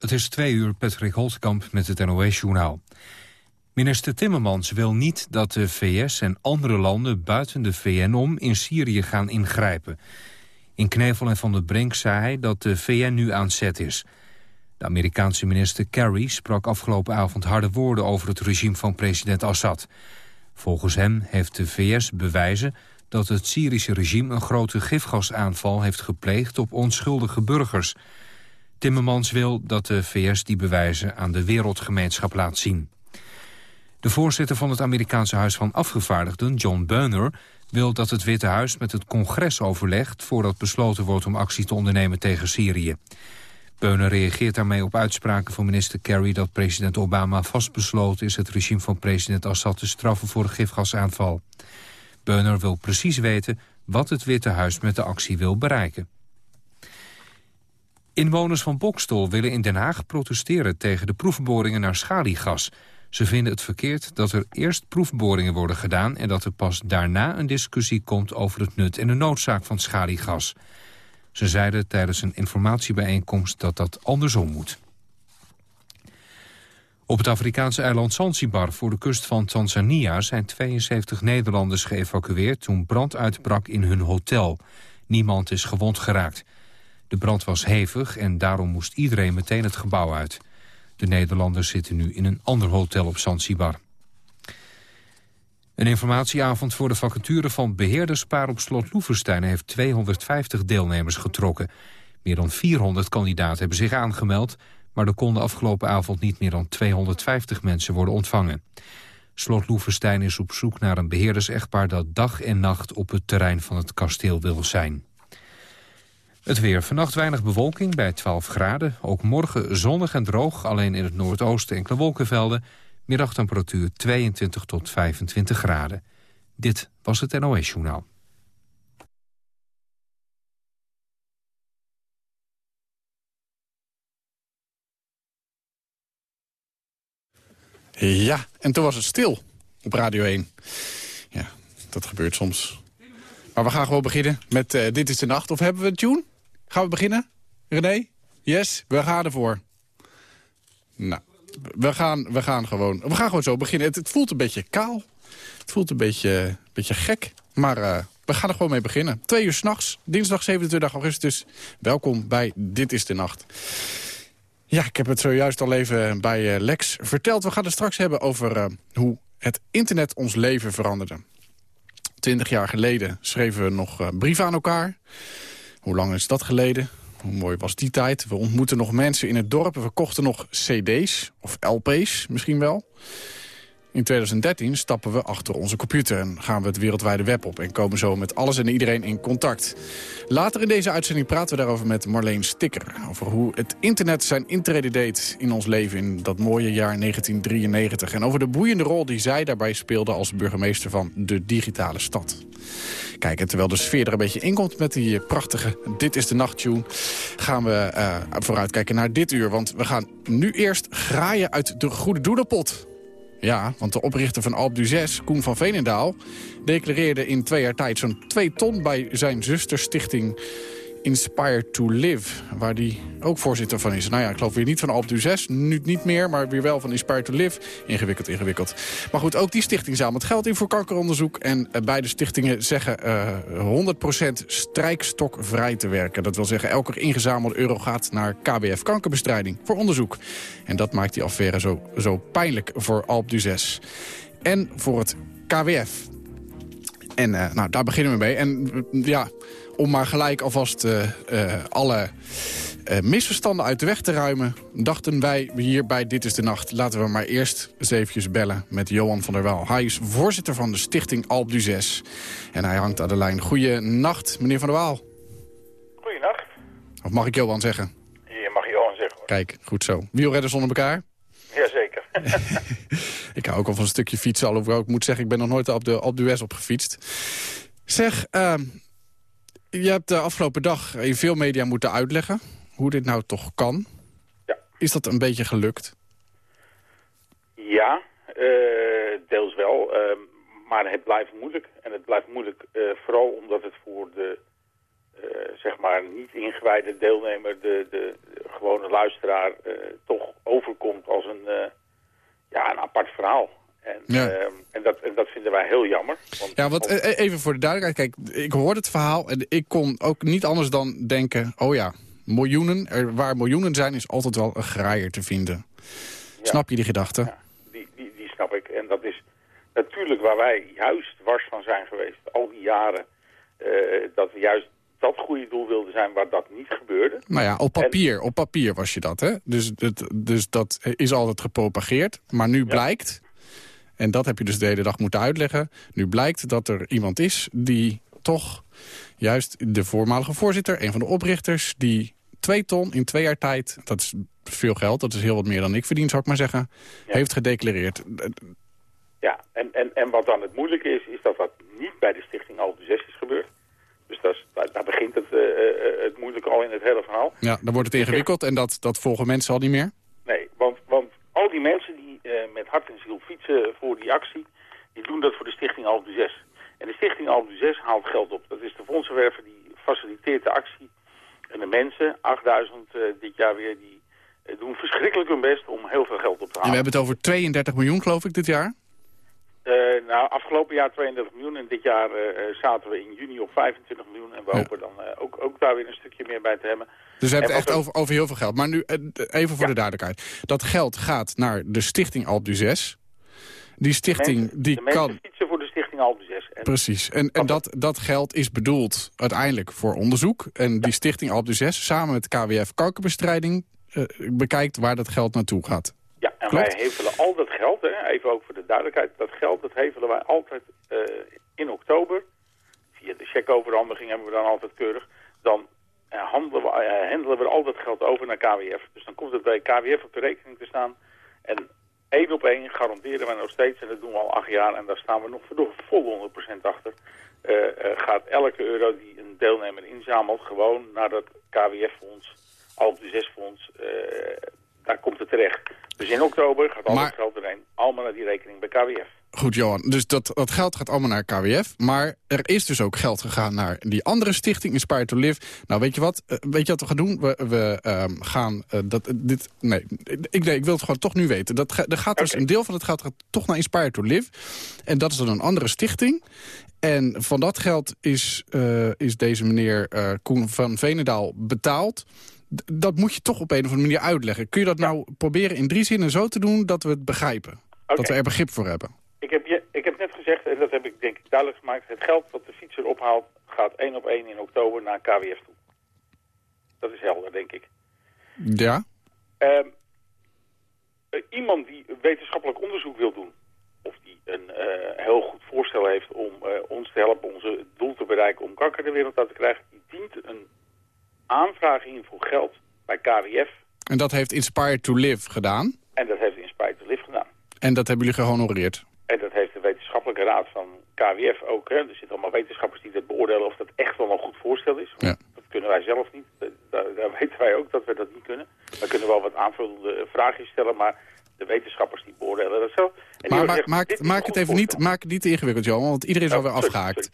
Het is twee uur, Patrick Holtkamp met het NOS-journaal. Minister Timmermans wil niet dat de VS en andere landen buiten de VN om in Syrië gaan ingrijpen. In Knevel en Van der Brink zei hij dat de VN nu aan zet is. De Amerikaanse minister Kerry sprak afgelopen avond harde woorden over het regime van president Assad. Volgens hem heeft de VS bewijzen dat het Syrische regime een grote gifgasaanval heeft gepleegd op onschuldige burgers. Timmermans wil dat de VS die bewijzen aan de wereldgemeenschap laat zien. De voorzitter van het Amerikaanse Huis van Afgevaardigden, John Boehner... wil dat het Witte Huis met het congres overlegt... voordat besloten wordt om actie te ondernemen tegen Syrië. Beuner reageert daarmee op uitspraken van minister Kerry... dat president Obama vastbesloten is het regime van president Assad te straffen voor de gifgasaanval. Beuner wil precies weten wat het Witte Huis met de actie wil bereiken. Inwoners van Bokstol willen in Den Haag protesteren tegen de proefboringen naar schaliegas. Ze vinden het verkeerd dat er eerst proefboringen worden gedaan... en dat er pas daarna een discussie komt over het nut en de noodzaak van schaliegas. Ze zeiden tijdens een informatiebijeenkomst dat dat andersom moet. Op het Afrikaanse eiland Zanzibar voor de kust van Tanzania... zijn 72 Nederlanders geëvacueerd toen brand uitbrak in hun hotel. Niemand is gewond geraakt. De brand was hevig en daarom moest iedereen meteen het gebouw uit. De Nederlanders zitten nu in een ander hotel op Zanzibar. Een informatieavond voor de vacature van beheerderspaar op slot Loevestein... heeft 250 deelnemers getrokken. Meer dan 400 kandidaten hebben zich aangemeld... maar er konden afgelopen avond niet meer dan 250 mensen worden ontvangen. Slot Loevestein is op zoek naar een beheerders-echtpaar... dat dag en nacht op het terrein van het kasteel wil zijn. Het weer. Vannacht weinig bewolking bij 12 graden. Ook morgen zonnig en droog, alleen in het noordoosten enkele wolkenvelden. Middagtemperatuur 22 tot 25 graden. Dit was het NOS Journaal. Ja, en toen was het stil op Radio 1. Ja, dat gebeurt soms. Maar we gaan gewoon beginnen met uh, Dit is de Nacht. Of hebben we een tune? Gaan we beginnen? René? Yes, we gaan ervoor. Nou, we gaan, we gaan, gewoon, we gaan gewoon zo beginnen. Het, het voelt een beetje kaal. Het voelt een beetje, beetje gek. Maar uh, we gaan er gewoon mee beginnen. Twee uur s'nachts, dinsdag 27 augustus. Welkom bij Dit is de Nacht. Ja, ik heb het zojuist al even bij uh, Lex verteld. We gaan het straks hebben over uh, hoe het internet ons leven veranderde. Twintig jaar geleden schreven we nog brieven aan elkaar. Hoe lang is dat geleden? Hoe mooi was die tijd? We ontmoeten nog mensen in het dorp. We kochten nog cd's, of lp's misschien wel. In 2013 stappen we achter onze computer en gaan we het wereldwijde web op... en komen zo met alles en iedereen in contact. Later in deze uitzending praten we daarover met Marleen Stikker... over hoe het internet zijn intrede deed in ons leven in dat mooie jaar 1993... en over de boeiende rol die zij daarbij speelde als burgemeester van de digitale stad. Kijk, terwijl de sfeer er een beetje inkomt met die prachtige Dit is de Nachttune... gaan we uh, vooruitkijken naar dit uur. Want we gaan nu eerst graaien uit de Goede Doedelpot. Ja, want de oprichter van Alp 6, Koen van Veenendaal... declareerde in twee jaar tijd zo'n twee ton bij zijn zusterstichting Inspire to Live, waar die ook voorzitter van is. Nou ja, ik geloof weer niet van Alp 6, nu niet meer, maar weer wel van Inspire to Live. Ingewikkeld, ingewikkeld. Maar goed, ook die stichting zamelt geld in voor kankeronderzoek. En uh, beide stichtingen zeggen uh, eh, 100% strijkstokvrij te werken. Dat wil zeggen, elke ingezamelde euro gaat naar KBF kankerbestrijding voor onderzoek. En dat maakt die affaire zo, zo pijnlijk voor Alp 6. En voor het KWF. En uh, nou, daar beginnen we mee. En ja, om maar gelijk alvast uh, uh, alle uh, misverstanden uit de weg te ruimen... dachten wij hier bij Dit is de Nacht... laten we maar eerst eens eventjes bellen met Johan van der Wel. Hij is voorzitter van de stichting Alp du 6. En hij hangt aan de lijn. Goeienacht, meneer van der Waal. Goeienacht. Of mag ik Johan zeggen? Je mag Johan zeggen. Hoor. Kijk, goed zo. Wielredders onder elkaar? Jazeker. ik hou ook al van een stukje fietsen. Alhoewel ik moet zeggen, ik ben nog nooit op de Alp du op gefietst. Zeg, uh, je hebt de afgelopen dag in veel media moeten uitleggen hoe dit nou toch kan. Ja. Is dat een beetje gelukt? Ja, uh, deels wel. Uh, maar het blijft moeilijk. En het blijft moeilijk uh, vooral omdat het voor de zeg maar niet ingewijde deelnemer... De, de gewone luisteraar toch overkomt als een, ja, een apart verhaal. En, Ja. ehm, en, dat, en dat vinden wij heel jammer. Want Ja, want als- eh, even voor de duidelijkheid. Kijk, ik hoorde het verhaal en ik kon ook niet anders dan denken... oh ja, miljoenen, er, waar miljoenen zijn is altijd wel een graaier te vinden. Snap je die gedachte? Ja, die, die, die snap ik. En dat is natuurlijk waar wij juist wars van zijn geweest. Al die jaren eh, dat we juist dat goede doel wilden zijn waar dat niet gebeurde. Nou ja, op papier, op papier was je dat, hè? Dus, het, dus dat is altijd gepropageerd. Maar nu blijkt, en dat heb je dus de hele dag moeten uitleggen... nu blijkt dat er iemand is die toch juist de voormalige voorzitter... een van de oprichters, die twee ton in twee jaar tijd... dat is veel geld, dat is heel wat meer dan ik verdien, zou ik maar zeggen... Ja. heeft gedeclareerd. Ja, en, en, en wat dan het moeilijke is, is dat dat niet bij de stichting Alpe 6 is gebeurd. Dus dat is, daar, daar begint het, eh, het moeilijke al in het hele verhaal. Ja, dan wordt het ingewikkeld en dat, dat volgen mensen al niet meer. Nee, want, want al die mensen die eh, met hart en ziel fietsen voor die actie, die doen dat voor de stichting Alpe 6. En de stichting Alpe 6 haalt geld op. Dat is de fondsenwerver die faciliteert de actie. En de mensen, 8000 eh, dit jaar weer, die eh, doen verschrikkelijk hun best om heel veel geld op te En we halen. hebben het over 32 miljoen, geloof ik, dit jaar. Eh, nou, afgelopen jaar 32 miljoen en dit jaar eh, eh, zaten we in juni op 25 miljoen. En we Ja. hopen dan ook, ook daar weer een stukje meer bij te hebben. Dus we hebben En het echt over, over heel veel geld. Maar nu, even voor Ja. de duidelijkheid. Dat geld gaat naar de stichting Alp du 6. Die stichting Mensen- die de mensen kan... fietsen voor de stichting Alpe 6. En Precies. En, en dat, dat geld is bedoeld uiteindelijk voor onderzoek. En die stichting Alp du 6 samen met KWF kankerbestrijding... bekijkt waar dat geld naartoe gaat. Wij hevelen al dat geld, hè, even ook voor de duidelijkheid, dat geld dat hevelen wij altijd eh, in oktober. Via de checkoverhandiging hebben we dan altijd keurig. Dan eh, handelen, we, eh, handelen we al dat geld over naar KWF. Dus dan komt het bij KWF op de rekening te staan. En één op één garanderen wij nog steeds, en dat doen we al acht jaar, en daar staan we nog volle 100% achter. gaat elke euro die een deelnemer inzamelt gewoon naar dat KWF-fonds, Alp de 6-fonds, daar komt het terecht. Dus in oktober gaat al Maar- het geld erheen, allemaal naar die rekening bij KWF. Goed, Johan. Dus dat, dat geld gaat allemaal naar KWF. Maar er is dus ook geld gegaan naar die andere stichting, Inspire to Live. Nou, weet je wat? Eh, weet je wat we gaan doen? We, we ehm, gaan eh, dat, eh, dit... Nee, ik, nee, ik wil het gewoon toch nu weten. Dat, er gaat dus een deel van het geld gaat toch naar Inspire to Live. En dat is dan een andere stichting. En van dat geld is, is deze meneer Koen van Venendaal betaald. Dat moet je toch op een of andere manier uitleggen. Kun je dat nou proberen in drie zinnen zo te doen dat we het begrijpen? Dat we er begrip voor hebben. Ik heb, je, ik heb net gezegd, en dat heb ik denk ik duidelijk gemaakt... het geld wat de fietser ophaalt gaat één op één in oktober naar KWF toe. Dat is helder, denk ik. Ja? Ehm, eh, iemand die wetenschappelijk onderzoek wil doen... of die een eh, heel goed voorstel heeft om eh, ons te helpen... onze doel te bereiken om kanker de wereld uit te krijgen... die dient een aanvraag in voor geld bij KWF... En dat heeft Inspire to Live gedaan. en dat heeft Inspire to Live gedaan. En dat hebben jullie gehonoreerd. En dat heeft de wetenschappelijke raad van KWF ook. Hè. Er zitten allemaal wetenschappers die dat beoordelen of dat echt wel een goed voorstel is. Ja. Dat kunnen wij zelf niet. Eh, Daar, daar weten wij ook dat we dat niet kunnen. We kunnen wel wat aanvullende vragen stellen, maar de wetenschappers die beoordelen dat zelf. Maar, maak, maak het even niet, maak het niet te ingewikkeld, Johan. Want iedereen is Oh, alweer sorry, afgehaakt.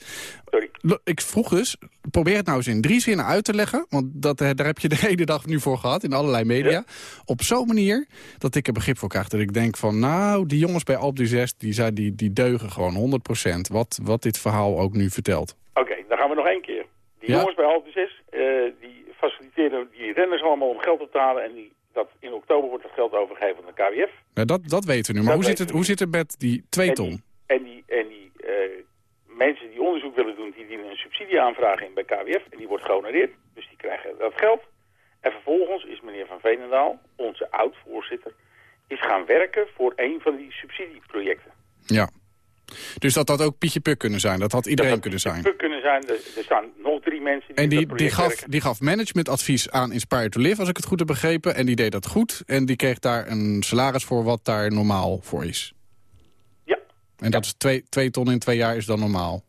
Sorry. Ik vroeg dus, probeer het nou eens in drie zinnen uit te leggen. Want dat, eh, daar heb je de hele dag nu voor gehad in allerlei media. Ja. Op zo'n manier dat ik er begrip voor krijg. Dat ik denk van, nou, die jongens bij Alp 6, die, zijn, die, die deugen gewoon 100%. Wat, wat dit verhaal ook nu vertelt. Oké, dan gaan we nog één keer. Die Ja? jongens bij Alpe 6, eh, die faciliteren die renners allemaal om geld te halen. En die, dat, in oktober wordt dat geld overgegeven aan de KWF. Dat, dat weten we nu. Maar Dat hoe zit, het, hoe zit het met die twee En ton? die, en die, en die eh, mensen die onderzoek willen doen, die dienen een subsidieaanvraag in bij KWF. En die wordt gehonoreerd. Dus die krijgen dat geld. En vervolgens is meneer Van Veenendaal, onze oud-voorzitter, is gaan werken voor een van die subsidieprojecten. Ja. Dus dat had ook Pietje Puk kunnen zijn. Dat had iedereen dat kunnen had zijn. Puk kunnen zijn. Er, er staan nog drie mensen die En die, die, gaf, werken. die gaf managementadvies aan Inspire to Live, als ik het goed heb begrepen. En die deed dat goed. En die kreeg daar een salaris voor wat daar normaal voor is. Ja, En dat is twee, twee ton in twee jaar is dan normaal.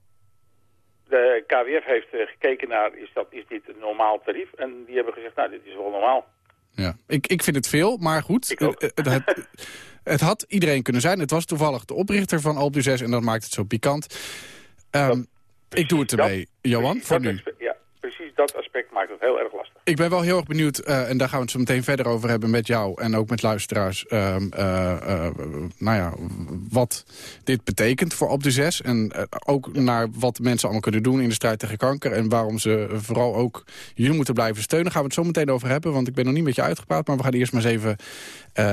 de KWF heeft eh, gekeken naar, is, dat, is dit een normaal tarief? En die hebben gezegd, nou, dit is wel normaal. Ja. Ik, ik vind het veel, maar goed. Ik ook. Het, het, het, had iedereen kunnen zijn. Het was toevallig de oprichter van Alpe 6 en dat maakt het zo pikant. Ehm, ik doe het ermee, Johan, voor dat nu. Precies dat aspect maakt het heel erg lastig. Ik ben wel heel erg benieuwd, uh, en daar gaan we het zo meteen verder over hebben met jou en ook met luisteraars. Uh, uh, nou ja, wat dit betekent voor op de 6 en ook naar wat mensen allemaal kunnen doen in de strijd tegen kanker. En waarom ze vooral ook jullie moeten blijven steunen. Gaan we het zo meteen over hebben, want ik ben nog niet met je uitgepraat. Maar we gaan eerst maar eens even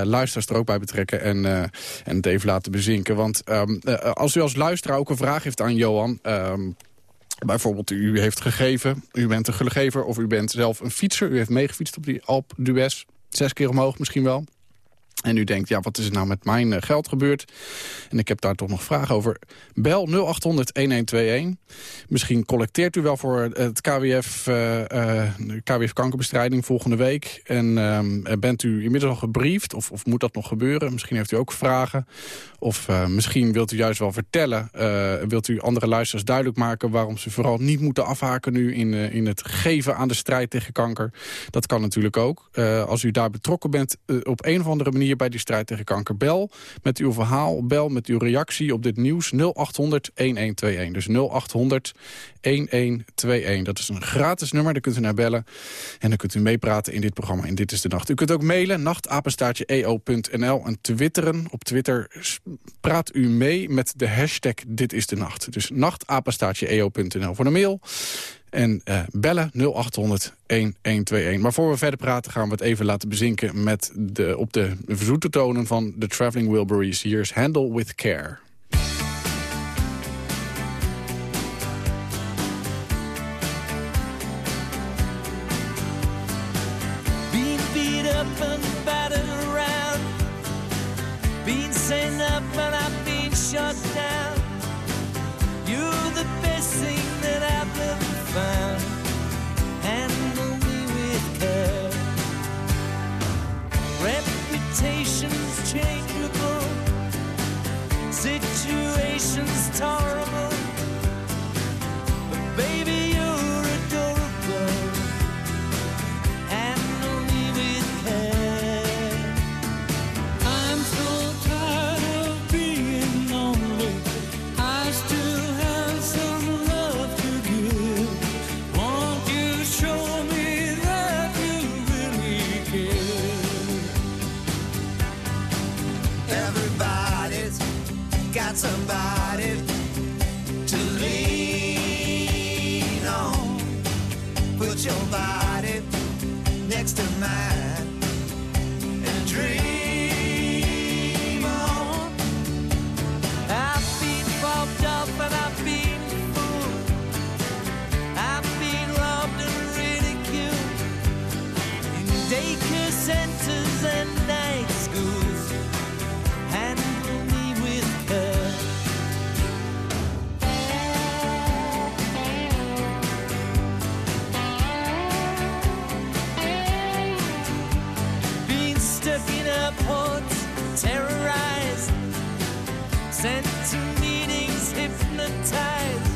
luisteraars er ook bij betrekken en, en het even laten bezinken. Want um, als u als luisteraar ook een vraag heeft aan Johan... Um, Bijvoorbeeld, u heeft gegeven, u bent een gegever of u bent zelf een fietser. U heeft meegefietst op die Alp d'Huez, zes keer omhoog misschien wel. En u denkt, ja, wat is er nou met mijn eh, geld gebeurd? En ik heb daar toch nog vragen over. Bel 0800-1121. Misschien collecteert u wel voor het KWF, uh, uh, KWF kankerbestrijding volgende week. En uh, bent u inmiddels al gebriefd? Of, of, moet dat nog gebeuren? Misschien heeft u ook vragen. Of misschien wilt u juist wel vertellen. wilt u andere luisteraars duidelijk maken... waarom ze vooral niet moeten afhaken nu in, in het geven aan de strijd tegen kanker. Dat kan natuurlijk ook. als u daar betrokken bent op een of andere manier bij die strijd tegen kanker. Bel met uw verhaal, bel met uw reactie op dit nieuws 0800 1121. Dus 0800 1121. Dat is een gratis nummer, daar kunt u naar bellen. En dan kunt u meepraten in dit programma in Dit is de Nacht. U kunt ook mailen, nachtapenstaartje.eo.nl en twitteren. Op Twitter praat u mee met de hashtag Dit is de Nacht. Dus nachtapenstaartje.eo.nl voor de mail. En uh, bellen 0800 1121. Maar voor we verder praten gaan we het even laten bezinken... Met de, op de verzoete tonen van de Traveling Wilburys. Hier is Handle with Care. Next to mine sent to meetings hypnotized,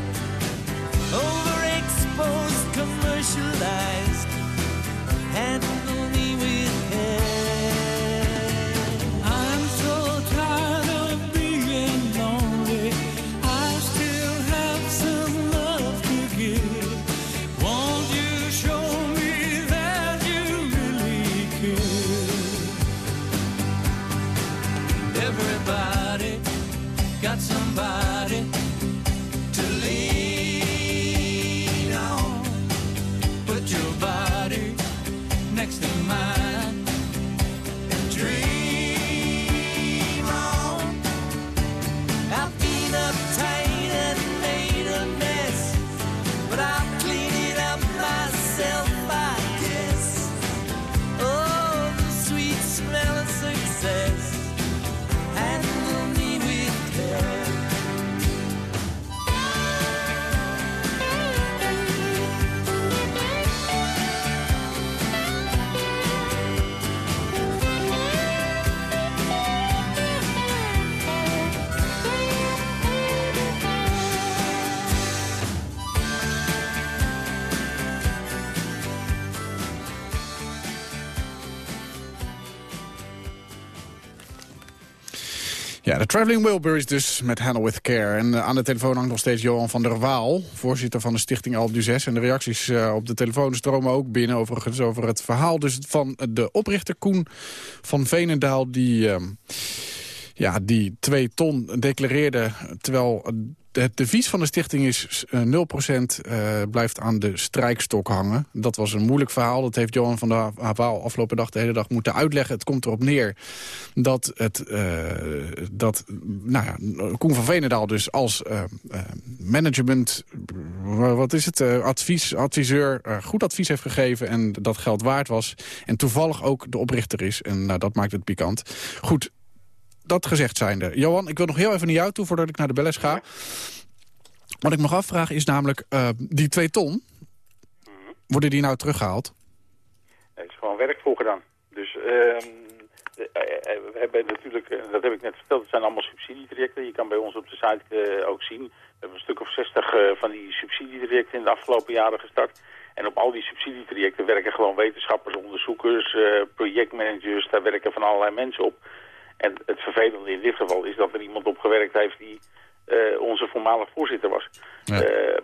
Traveling Wilburys dus met Handle with Care. En uh, aan de telefoon hangt nog steeds Johan van der Waal... voorzitter van de stichting Alp du 6. En de reacties uh, op de telefoon stromen ook binnen... overigens over het verhaal dus van de oprichter Koen van Veenendaal... die, uh, ja, die twee ton declareerde... terwijl het devies van de stichting is uh, 0% uh, blijft aan de strijkstok hangen. Dat was een moeilijk verhaal. Dat heeft Johan van der Waal afgelopen dag de hele dag moeten uitleggen. Het komt erop neer dat, het, uh, dat nou ja, Koen van Veenendaal dus als uh, management... wat is het? advies, adviseur goed advies heeft gegeven en dat geld waard was. En toevallig ook de oprichter is. En nou, dat maakt het pikant. Goed, dat gezegd zijnde. Johan, ik wil nog heel even naar jou toe voordat ik naar de belles ga. Wat ik nog afvraag is namelijk, uh, die twee ton, mm -hmm. worden die nou teruggehaald? Er is gewoon werk voor gedaan. Dus uh, we hebben natuurlijk, dat heb ik net verteld, het zijn allemaal subsidietrajecten. Je kan bij ons op de site uh, ook zien, we hebben een stuk of 60 van die subsidietrajecten in de afgelopen jaren gestart. En op al die subsidietrajecten werken gewoon wetenschappers, onderzoekers, projectmanagers, daar werken van allerlei mensen op. En het vervelende in dit geval is dat er iemand op gewerkt heeft die uh, onze voormalig voorzitter was. Ja. Uh,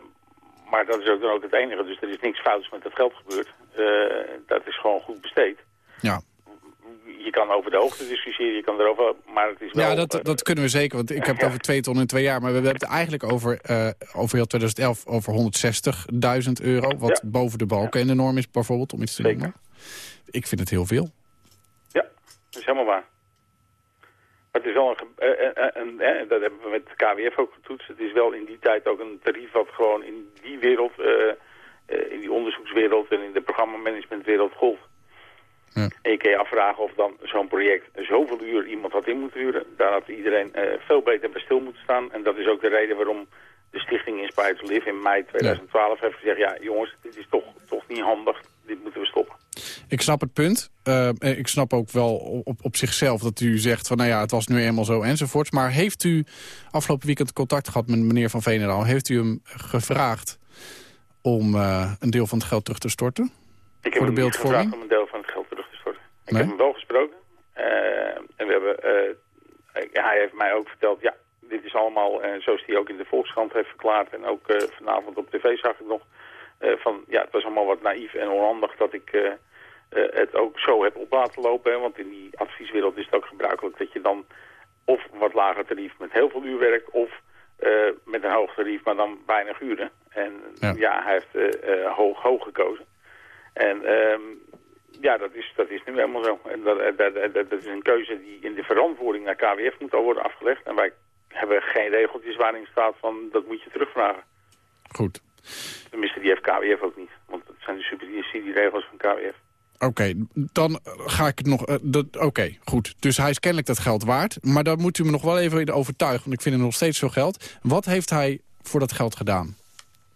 maar dat is ook dan ook het enige. Dus er is niks fouts met het geld gebeurd. Uh, dat is gewoon goed besteed. Ja. Je kan over de hoogte discussiëren, je kan erover, maar het is wel... Ja, dat, dat kunnen we zeker, want ik heb het over twee ton in twee jaar. Maar we hebben het eigenlijk over, over heel 2011 over 160.000 euro. Wat ja. boven de balken in de norm is bijvoorbeeld, om iets te zeker. noemen. Ik vind het heel veel. Ja, dat is helemaal waar. Maar het is wel een, een, een, een, dat hebben we met de KWF ook getoetst. Het is wel in die tijd ook een tarief wat gewoon in die wereld, uh, in die onderzoekswereld en in de programmamanagementwereld golft. Ja. En je kan je afvragen of dan zo'n project zoveel uur iemand had in moeten huren. Daar had iedereen uh, veel beter bij stil moeten staan. En dat is ook de reden waarom de stichting Inspire to Live in mei 2012 ja. heeft gezegd... ja jongens, dit is toch, toch niet handig, dit moeten we stoppen. Ik snap het punt. Uh, ik snap ook wel op, op zichzelf dat u zegt van nou ja, het was nu eenmaal zo enzovoorts. Maar heeft u afgelopen weekend contact gehad met meneer Van Veenendaal? Heeft u hem gevraagd om uh, een deel van het geld terug te storten? Ik heb hem niet gevraagd om een deel van het geld terug te storten. Ik nee? heb hem wel gesproken. Uh, en we hebben, hij heeft mij ook verteld, ja, dit is allemaal, zoals hij ook in de Volkskrant heeft verklaard... en ook vanavond op tv zag ik nog... van ja, het was allemaal wat naïef en onhandig dat ik het ook zo heb op laten lopen. Hè? Want in die advieswereld is het ook gebruikelijk dat je dan of wat lager tarief met heel veel uur werkt... of uh, met een hoog tarief, maar dan weinig uren. En ja, ja hij heeft hoog, hoog gekozen. En um, ja, dat is, dat is nu helemaal zo. En dat, dat, dat, dat is een keuze die in de verantwoording naar KWF moet al worden afgelegd. En wij hebben geen regeltjes waarin staat van dat moet je terugvragen. Goed. Tenminste, die heeft KWF ook niet. Want dat zijn de subsidieregels van KWF. Oké, dan ga ik het nog... Uh, Oké, goed. Dus hij is kennelijk dat geld waard. Maar dan moet u me nog wel even overtuigen, want ik vind hem nog steeds zo geld. Wat heeft hij voor dat geld gedaan?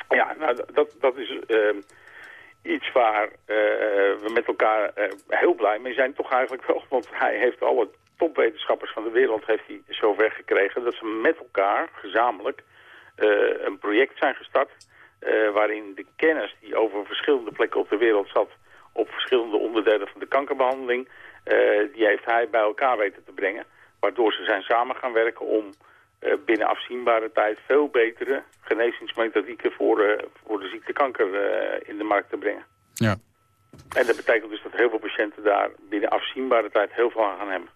Ja, nou, dat, dat is uh, iets waar uh, we met elkaar heel blij mee zijn. Toch eigenlijk wel, want hij heeft alle topwetenschappers van de wereld heeft hij zover gekregen... dat ze met elkaar gezamenlijk een project zijn gestart... waarin de kennis die over verschillende plekken op de wereld zat op verschillende onderdelen van de kankerbehandeling. Uh, die heeft hij bij elkaar weten te brengen. Waardoor ze zijn samen gaan werken om uh, binnen afzienbare tijd veel betere genezingsmethodieken voor, uh, voor de ziekte kanker in de markt te brengen. Ja. En dat betekent dus dat heel veel patiënten daar binnen afzienbare tijd heel veel aan gaan hebben.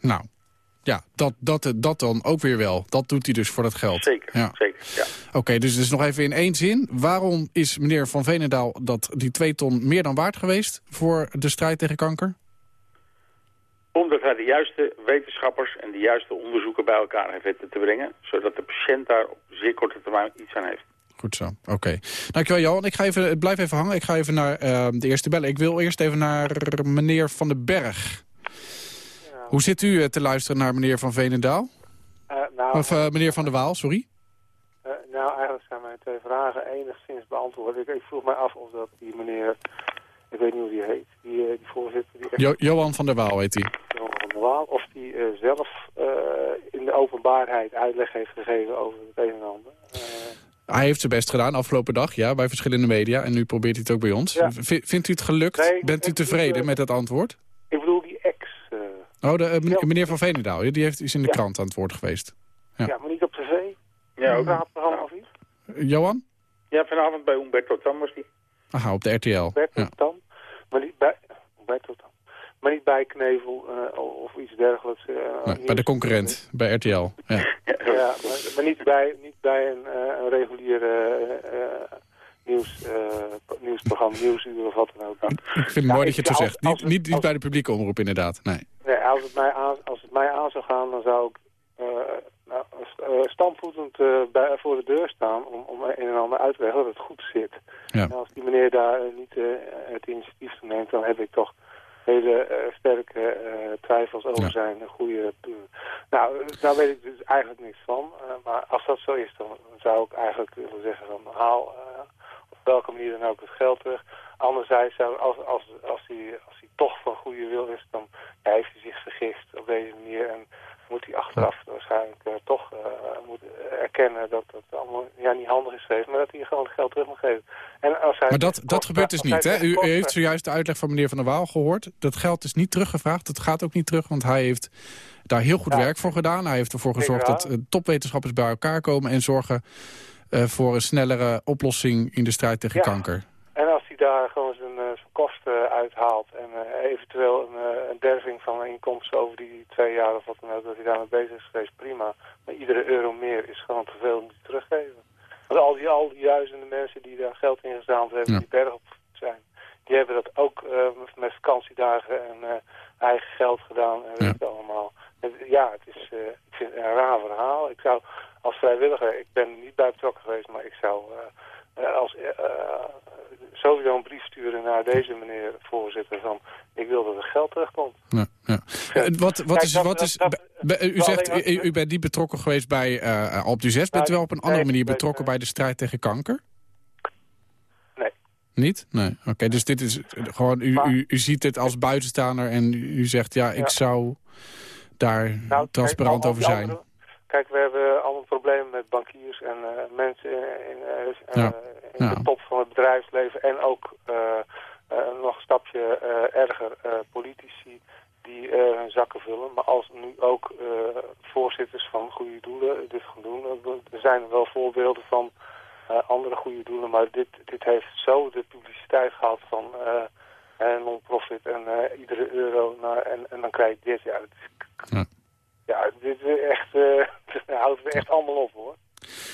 Nou, ja, dat, dat, dat dan ook weer wel. Dat doet hij dus voor dat geld. Zeker, ja. zeker, ja. Oké, okay, dus, dus nog even in één zin. Waarom is meneer Van Veenendaal dat die twee ton meer dan waard geweest... voor de strijd tegen kanker? Omdat hij de juiste wetenschappers en de juiste onderzoeken bij elkaar heeft weten te brengen... zodat de patiënt daar op zeer korte termijn iets aan heeft. Goed zo, oké. Okay. Dankjewel Johan. Ik ga even, blijf even hangen. Ik ga even naar uh, de eerste bellen. Ik wil eerst even naar meneer Van den Berg. Hoe zit u uh, te luisteren naar meneer Van Veenendaal? Uh, nou, of uh, meneer Van der Waal, sorry? nou, eigenlijk zijn mijn twee vragen enigszins beantwoord. Ik, ik, vroeg mij af of dat die meneer, ik weet niet hoe die heet, die, die voorzitter... Die jo Johan van der Waal heet hij. Johan van der Waal, of die zelf in de openbaarheid uitleg heeft gegeven over het een en ander. Hij heeft zijn best gedaan afgelopen dag, ja, bij verschillende media. En nu probeert hij het ook bij ons. Ja. Vindt u het gelukt? Nee, Bent u tevreden met het antwoord? Ik bedoel die ex... Oh, de, meneer Van Veenendaal, die heeft, is in de krant aan het woord geweest. Ja, ja maar niet op tv? Ja, ook. Of iets? Johan? Ja, vanavond bij Umberto Tam was die. Aha, op de RTL. Umberto ja. Tam, maar niet bij... Umberto Tam. Maar niet bij Knevel uh, of iets dergelijks. Uh, nee, bij de concurrent, bij RTL. Ja, ja maar, maar, niet, bij, niet bij een, een reguliere nieuws, nieuwsprogramma, nieuwsuur of wat dan ook. Ik vind het mooi dat je het zo zegt. Niet, niet, niet bij de publieke omroep inderdaad, nee. Nee, als het mij aan, als het mij aan zou gaan, dan zou ik nou, stampvoetend uh, bij, voor de deur staan om, om een en ander uit te leggen dat het goed zit. Ja. En als die meneer daar uh, niet uh, het initiatief neemt, dan heb ik toch hele sterke twijfels over ja. zijn goede... nou, daar weet ik dus eigenlijk niks van. maar als dat zo is, dan zou ik eigenlijk willen zeggen van haal welke manier dan ook het geld terug. Anderzijds, zou, als, als, als, hij, als hij toch van goede wil is, dan ja, heeft hij zich vergist op deze manier. En moet hij achteraf waarschijnlijk uh, toch uh, moet erkennen dat het allemaal ja, niet handig is geweest, maar dat hij gewoon het geld terug moet geven. En als hij maar dat, dat gebeurt dus niet, hè? U, u, heeft zojuist de uitleg van meneer Van der Waal gehoord. Dat geld is niet teruggevraagd, dat gaat ook niet terug, want hij heeft daar heel goed ja. werk voor gedaan. Hij heeft ervoor gezorgd dat uh, topwetenschappers bij elkaar komen en zorgen voor een snellere oplossing in de strijd tegen ja. kanker. En als hij daar gewoon zijn, uh, zijn kosten uithaalt en uh, eventueel een, een derving van inkomsten over die twee jaar of wat dan ook, dat hij daarmee bezig is geweest, prima. Maar iedere euro meer is gewoon te veel om die teruggeven. Want al die, al die duizenden mensen die daar geld in gezameld hebben, Ja. die berg op zijn, die hebben dat ook met vakantiedagen en eigen geld gedaan en weet Ja. het allemaal. En, ja, het is ik vind het een raar verhaal. Ik zou als vrijwilliger, ik ben niet bij betrokken geweest, maar ik zou als sowieso een brief sturen naar deze meneer voorzitter van ik wil dat er geld terugkomt. Ja, ja. Wat, wat is, wat is, u zegt, u, u bent niet betrokken geweest bij uh, Alp du 6. Bent u wel op een andere manier betrokken bij de strijd tegen kanker? Nee. Niet? Nee. Oké, dus dit is gewoon, u, Maar- u, u ziet het als buitenstaander en u zegt, ja, ik Ja. zou daar Nou, transparant kijk, over zijn. andere- kijk, we hebben allemaal problemen met bankiers en eh, mensen in, in, eh, Ja. in Ja. de top van het bedrijfsleven. En ook eh, eh, nog een stapje eh, erger eh, politici die eh, hun zakken vullen. Maar als nu ook eh, voorzitters van goede doelen dit gaan doen. eh, Er zijn wel voorbeelden van eh, andere goede doelen. Maar dit, dit heeft zo de publiciteit gehad van eh, eh, non-profit en eh, iedere euro. En, en dan krijg je dit. Ja, het is Ja. ja, dit is echt, eh houdt het echt allemaal op hoor.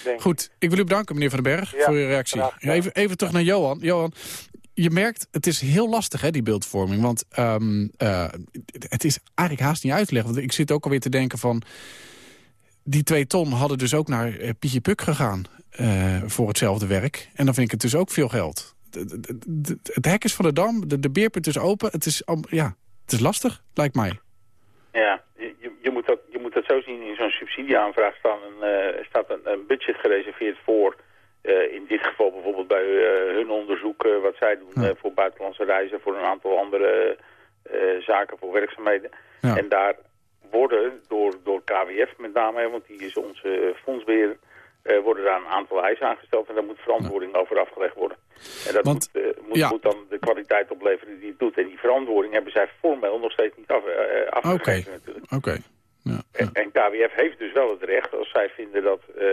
Denk. Goed, ik wil u bedanken, meneer Van den Berg, Ja, voor uw reactie. graag. Even, even terug naar Johan. Johan, je merkt, het is heel lastig, hè, die beeldvorming. Want ehm, eh, het is eigenlijk haast niet uit te leggen. Want ik zit ook alweer te denken van... die twee ton hadden dus ook naar eh, Pietje Puk gegaan eh, voor hetzelfde werk. En dan vind ik het dus ook veel geld. Het hek is van de dam, de, de beerpunt is open. Het is, ja, het is lastig, lijkt mij. Ja, je, je- moet dat, je moet dat zo zien. In zo'n subsidieaanvraag staan een, eh, staat een, een budget gereserveerd voor... eh, in dit geval bijvoorbeeld bij eh, hun onderzoek, wat zij doen Ja. voor buitenlandse reizen... voor een aantal andere zaken, voor werkzaamheden. Ja. En daar worden door, door KWF met name, want die is onze fondsbeheer... eh, worden daar een aantal eisen aangesteld en daar moet verantwoording over afgelegd worden. En dat Want- moet, eh, moet, ja. moet dan de kwaliteit opleveren die het doet. En die verantwoording hebben zij formeel nog steeds niet af, eh, afgegeven natuurlijk. Oké. Ja, ja. En, KWF heeft dus wel het recht, als zij vinden dat eh,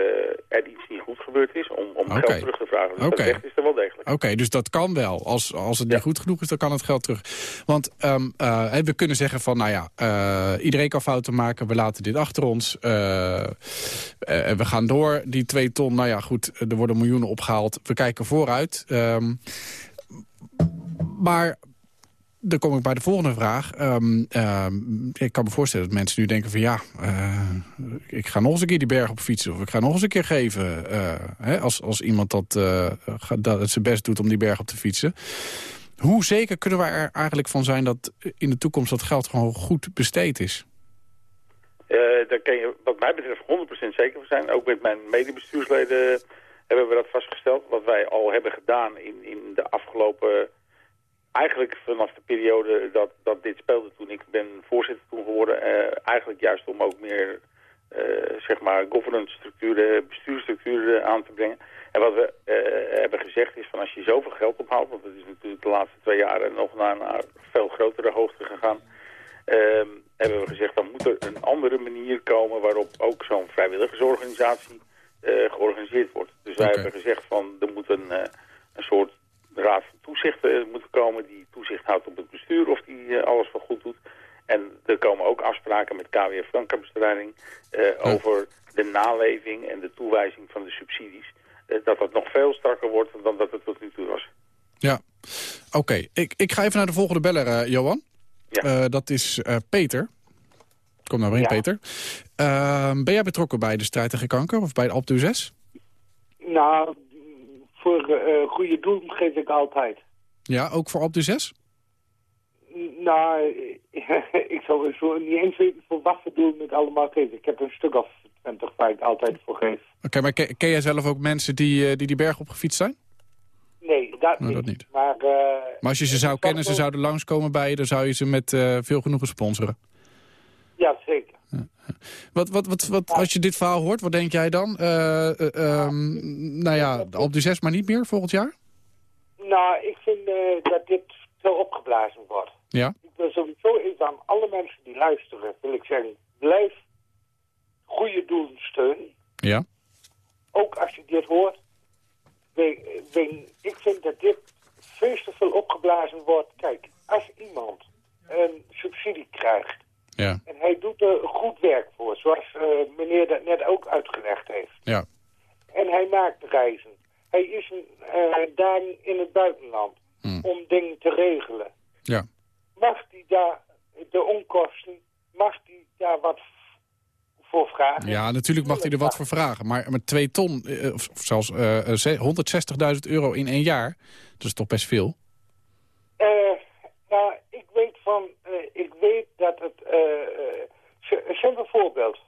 er iets niet goed gebeurd is, om, om geld terug te vragen. Dus Oké. dat recht is er wel degelijk. Oké, dus dat kan wel. Als, als het Ja. niet goed genoeg is, dan kan het geld terug. Want ehm, eh, we kunnen zeggen van, nou ja, eh, iedereen kan fouten maken. We laten dit achter ons. We gaan door. Die twee ton, nou ja, goed, er worden miljoenen opgehaald. We kijken vooruit. Ehm, maar dan kom ik bij de volgende vraag. Ehm, ehm, ik kan me voorstellen dat mensen nu denken van ja, eh, ik ga nog eens een keer die berg op fietsen. Of ik ga nog eens een keer geven. eh, hè, als, als iemand dat, eh, dat het zijn best doet om die berg op te fietsen. Hoe zeker kunnen we er eigenlijk van zijn dat in de toekomst dat geld gewoon goed besteed is? Daar kan je wat mij betreft 100% zeker van zijn. Ook met mijn medebestuursleden hebben we dat vastgesteld. Wat wij al hebben gedaan in, in de afgelopen... Eigenlijk vanaf de periode dat, dat dit speelde toen. Ik ben voorzitter toen geworden. eh, eigenlijk juist om ook meer eh, zeg maar governance structuren, bestuursstructuren aan te brengen. En wat we eh, hebben gezegd is van als je zoveel geld ophaalt... want het is natuurlijk de laatste twee jaren nog naar, naar veel grotere hoogte gegaan... Ehm, hebben we gezegd, dan moet er een andere manier komen waarop ook zo'n vrijwilligersorganisatie uh, georganiseerd wordt. Dus wij hebben gezegd van, er moet een, uh, een soort raad van toezicht uh, moeten komen die toezicht houdt op het bestuur of die alles wel goed doet. En er komen ook afspraken met KWF Frankenbestrijding over de naleving en de toewijzing van de subsidies. dat dat nog veel strakker wordt dan dat het tot nu toe was. Ja, oké. Ik, ik ga even naar de volgende beller, Johan. Ja. dat is Peter. Kom nou maar in, Peter. Ehm, ben jij betrokken bij de strijd tegen kanker of bij de Alp 6? Nou, voor uh, goede doel geef ik altijd. Ja, ook voor Alp 6? Nou, ik zou zo niet eens weten voor wat voor doel ik allemaal geef. Ik heb een stuk of 20 waar ik altijd voor geef. Oké, maar ken, ken, jij zelf ook mensen die, die die berg opgefietst zijn? Nee, dat, nou, niet. dat niet. Maar, uh, maar als je ze zou kennen, ze zouden langskomen bij je... dan zou je ze met veel genoegen sponsoren. Ja, zeker. Wat, wat, wat, wat, als je dit verhaal hoort, wat denk jij dan? Uh, uh, um, nou ja, op de zes maar niet meer volgend jaar? Nou, ik vind dat dit zo opgeblazen wordt. Ja? Ik wil sowieso even aan alle mensen die luisteren, wil ik zeggen, blijf goede doelen steunen. Ja. Ook als je dit hoort. Ik vind dat dit veel te veel opgeblazen wordt. Kijk, als iemand een subsidie krijgt ja. En hij doet er goed werk voor, zoals uh, meneer dat net ook uitgelegd heeft. Ja. En hij maakt reizen. Hij is een, uh, daar in het buitenland hmm. om dingen te regelen. Ja. Mag hij daar de onkosten, mag hij daar wat voor vragen? Ja, natuurlijk mag hij er wat voor vragen. Maar met twee ton, uh, of zelfs 160.000 euro in één jaar, dat is toch best veel? nou, ik weet van, ik weet dat het... Uh, een simpel voorbeeld.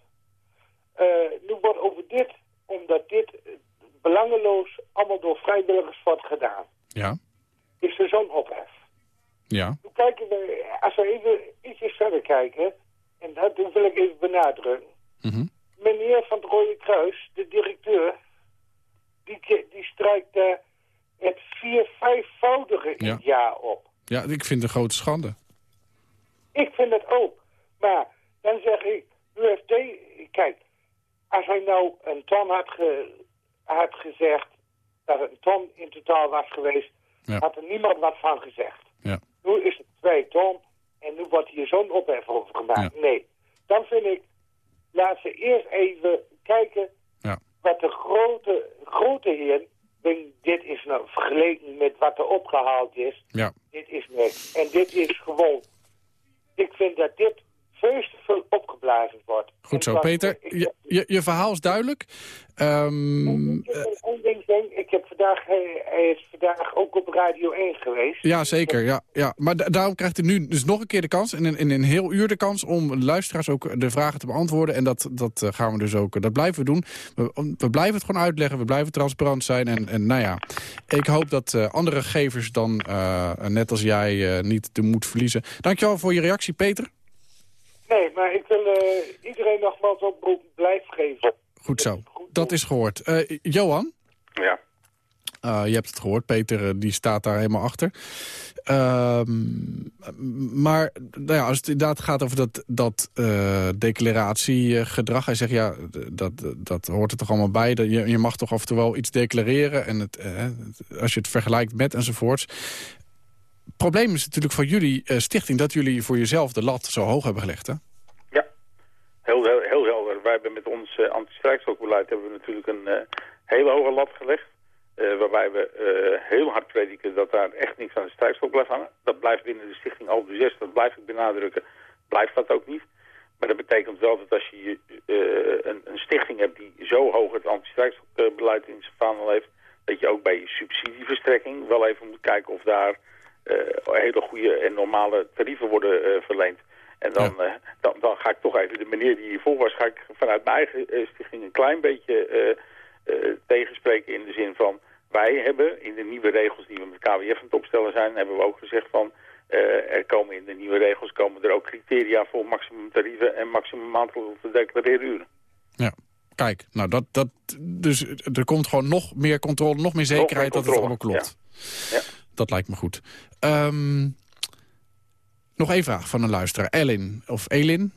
Nu wordt over dit, omdat dit belangeloos allemaal door vrijwilligers wordt gedaan. Ja. Is er zo'n ophef. Ja. Nu kijken we, als we even ietsje verder kijken, en dat wil ik even benadrukken. Mm Meneer van het Rode Kruis, de directeur, die, die strijkt uh, het vier, vijfvoudige in het jaar op. Ja, ik vind het een grote schande. Ik vind het ook. Maar dan zeg ik, UFT, kijk, als hij nou een ton had, ge, had gezegd, dat het een ton in totaal was geweest, had er niemand wat van gezegd. Ja. Nu is het twee ton en nu wordt hier zo'n ophef over gemaakt. Nee, dan vind ik, laat ze eerst even kijken wat de grote, grote heer, dit is nou vergeleken met wat er opgehaald is, ja. dit is niks. En dit is gewoon ik vind dat dit veel te veel opgeblazen wordt. Goed zo, Peter. Je, je, je, verhaal is duidelijk. Um, ik, heb ik heb vandaag, hij, is vandaag ook op Radio 1 geweest. Ja, zeker. Ja, ja. Maar daarom krijgt hij nu dus nog een keer de kans, in een, in een heel uur de kans... om luisteraars ook de vragen te beantwoorden. En dat, dat eh, gaan we dus ook, dat blijven we doen. We, we blijven het gewoon uitleggen, we blijven transparant zijn. En, en nou ja, ik hoop dat uh, andere gevers dan, uh, net als jij, uh, niet de moed verliezen. Dankjewel voor je reactie, Peter. Nee, maar ik wil uh, iedereen nogmaals oproep, blijf geven. Goed zo, dat is gehoord. Uh, Johan? Ja. Uh, je hebt het gehoord, Peter die staat daar helemaal achter. Ehm, maar nou ja, als het inderdaad gaat over dat, dat declaratiegedrag... hij zegt, ja, dat, dat hoort er toch allemaal bij. Je, je mag toch af en toe wel iets declareren... en het, als je het vergelijkt met enzovoorts probleem is natuurlijk voor jullie uh, stichting... dat jullie voor jezelf de lat zo hoog hebben gelegd, hè? Ja, heel, heel, heel helder. Wij hebben met ons uh, anti-strijkstokbeleid... hebben we natuurlijk een uh, hele hoge lat gelegd. waarbij we heel hard prediken dat daar echt niks aan de strijkstok blijft hangen. Dat blijft binnen de stichting al de zes, dat blijf ik benadrukken. Blijft dat ook niet. Maar dat betekent wel dat als je een, een, stichting hebt die zo hoog het anti-strijkstokbeleid in zijn vaandel heeft... dat je ook bij je subsidieverstrekking wel even moet kijken of daar eh, hele goede en normale tarieven worden eh, verleend. En dan, ja. Eh, dan, dan, ga ik toch even de meneer die hiervoor was, ga ik vanuit mijn eigen stichting een klein beetje tegenspreken in de zin van... Wij hebben in de nieuwe regels die we met KWF aan het opstellen zijn, hebben we ook gezegd van... er komen in de nieuwe regels komen er ook criteria voor maximum tarieven en maximum aantal te declareren uren. Ja, kijk, nou dat, dat, dus er komt gewoon nog meer controle, nog meer zekerheid dat het allemaal klopt. Ja. ja dat lijkt me goed. Um, Nog één vraag van een luisteraar. Elin, of Elin?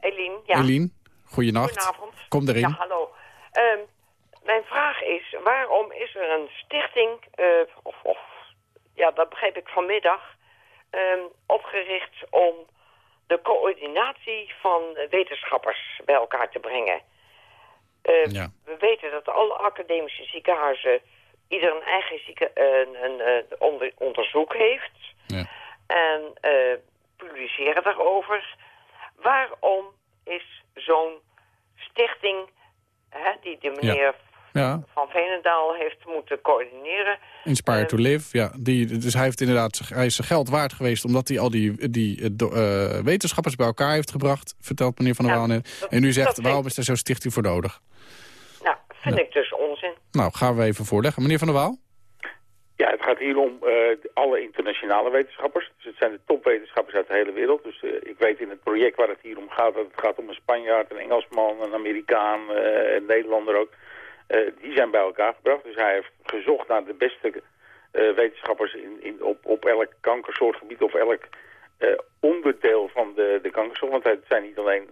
Elin, ja. Elin, goeienacht. Goedenavond. Kom erin. Ja, hallo. Ehm, mijn vraag is, waarom is er een stichting, uh, of, of, ja, dat begreep ik vanmiddag, um, opgericht om de coördinatie van wetenschappers bij elkaar te brengen? Uh, ja. We weten dat alle academische ziekenhuizen ieder een eigen zieke, een, een, een onder, onderzoek heeft. Ja. En uh, publiceren daarover. Waarom is zo'n stichting, hè, die de meneer ja. Van Veenendaal heeft moeten coördineren. Inspire to Live, ja. Die, dus hij, heeft inderdaad, hij is zijn geld waard geweest... omdat hij al die, die uh, wetenschappers bij elkaar heeft gebracht... vertelt meneer Van der Waan. En u zegt, waarom is er zo'n stichting voor nodig? Nou, vind ik dus onzin. Nou, gaan we even voorleggen. Meneer Van der Waal? Ja, het gaat hier om uh, alle internationale wetenschappers. Dus het zijn de topwetenschappers uit de hele wereld. Dus uh, ik weet in het project waar het hier om gaat... dat het gaat om een Spanjaard, een Engelsman, een Amerikaan, uh, een Nederlander ook. die zijn bij elkaar gebracht. Dus hij heeft gezocht naar de beste wetenschappers in, in, op, op elk kankersoortgebied... of elk onderdeel van de, de kankersoort. Want het zijn niet alleen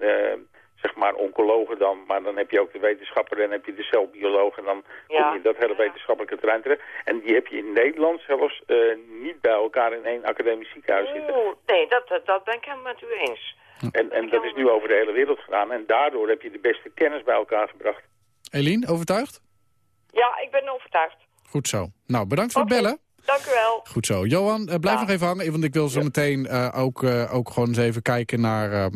zeg maar oncologen dan, maar dan heb je ook de wetenschapper en heb je de celbioloog en dan kom je dat hele wetenschappelijke terrein terecht. En die heb je in Nederland zelfs uh, niet bij elkaar in één academisch ziekenhuis zitten. nee, dat, dat ben ik helemaal met u eens. En, en dat is nu over de hele wereld gedaan en daardoor heb je de beste kennis bij elkaar gebracht. Eline, overtuigd? Ja, ik ben overtuigd. Goed zo. Nou, bedankt voor het bellen. Dank u wel. Goed zo. Johan, uh, blijf nog even hangen, want ik wil zo meteen uh, ook, uh, ook gewoon eens even kijken naar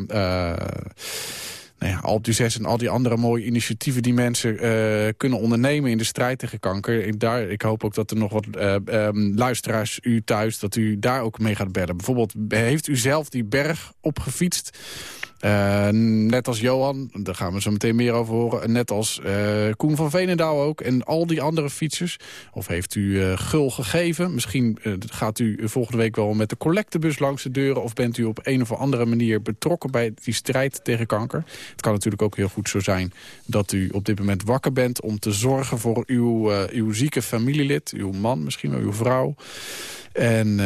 nou ja, Alp 6 en al die andere mooie initiatieven die mensen uh, kunnen ondernemen in de strijd tegen kanker. Ik, daar, ik hoop ook dat er nog wat uh, um, luisteraars u thuis, dat u daar ook mee gaat bellen. Bijvoorbeeld, heeft u zelf die berg opgefietst? Uh, net als Johan, daar gaan we zo meteen meer over horen. Net als uh, Koen van Veenendaal ook. En al die andere fietsers. Of heeft u uh, gul gegeven? Misschien gaat u volgende week wel met de collectebus langs de deuren. Of bent u op een of andere manier betrokken bij die strijd tegen kanker. Het kan natuurlijk ook heel goed zo zijn dat u op dit moment wakker bent... om te zorgen voor uw, uw zieke familielid. Uw man, misschien wel uw vrouw. En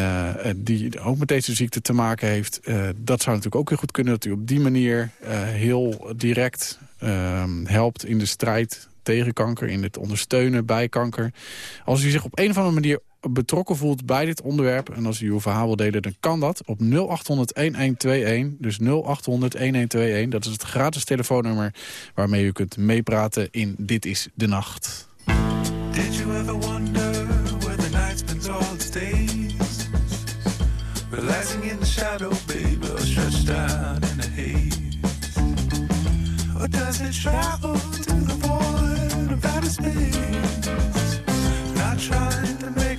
die ook met deze ziekte te maken heeft. Dat zou natuurlijk ook heel goed kunnen dat u op die manier uh, heel direct ehm, helpt in de strijd tegen kanker. In het ondersteunen bij kanker. Als u zich op een of andere manier betrokken voelt bij dit onderwerp... en als u uw verhaal wil delen, dan kan dat op 0800-1121. Dus 0800-1121. Dat is het gratis telefoonnummer waarmee u kunt meepraten in Dit is de Nacht. In the shadow, baby? Does it travel to the void of outer space? Not trying to make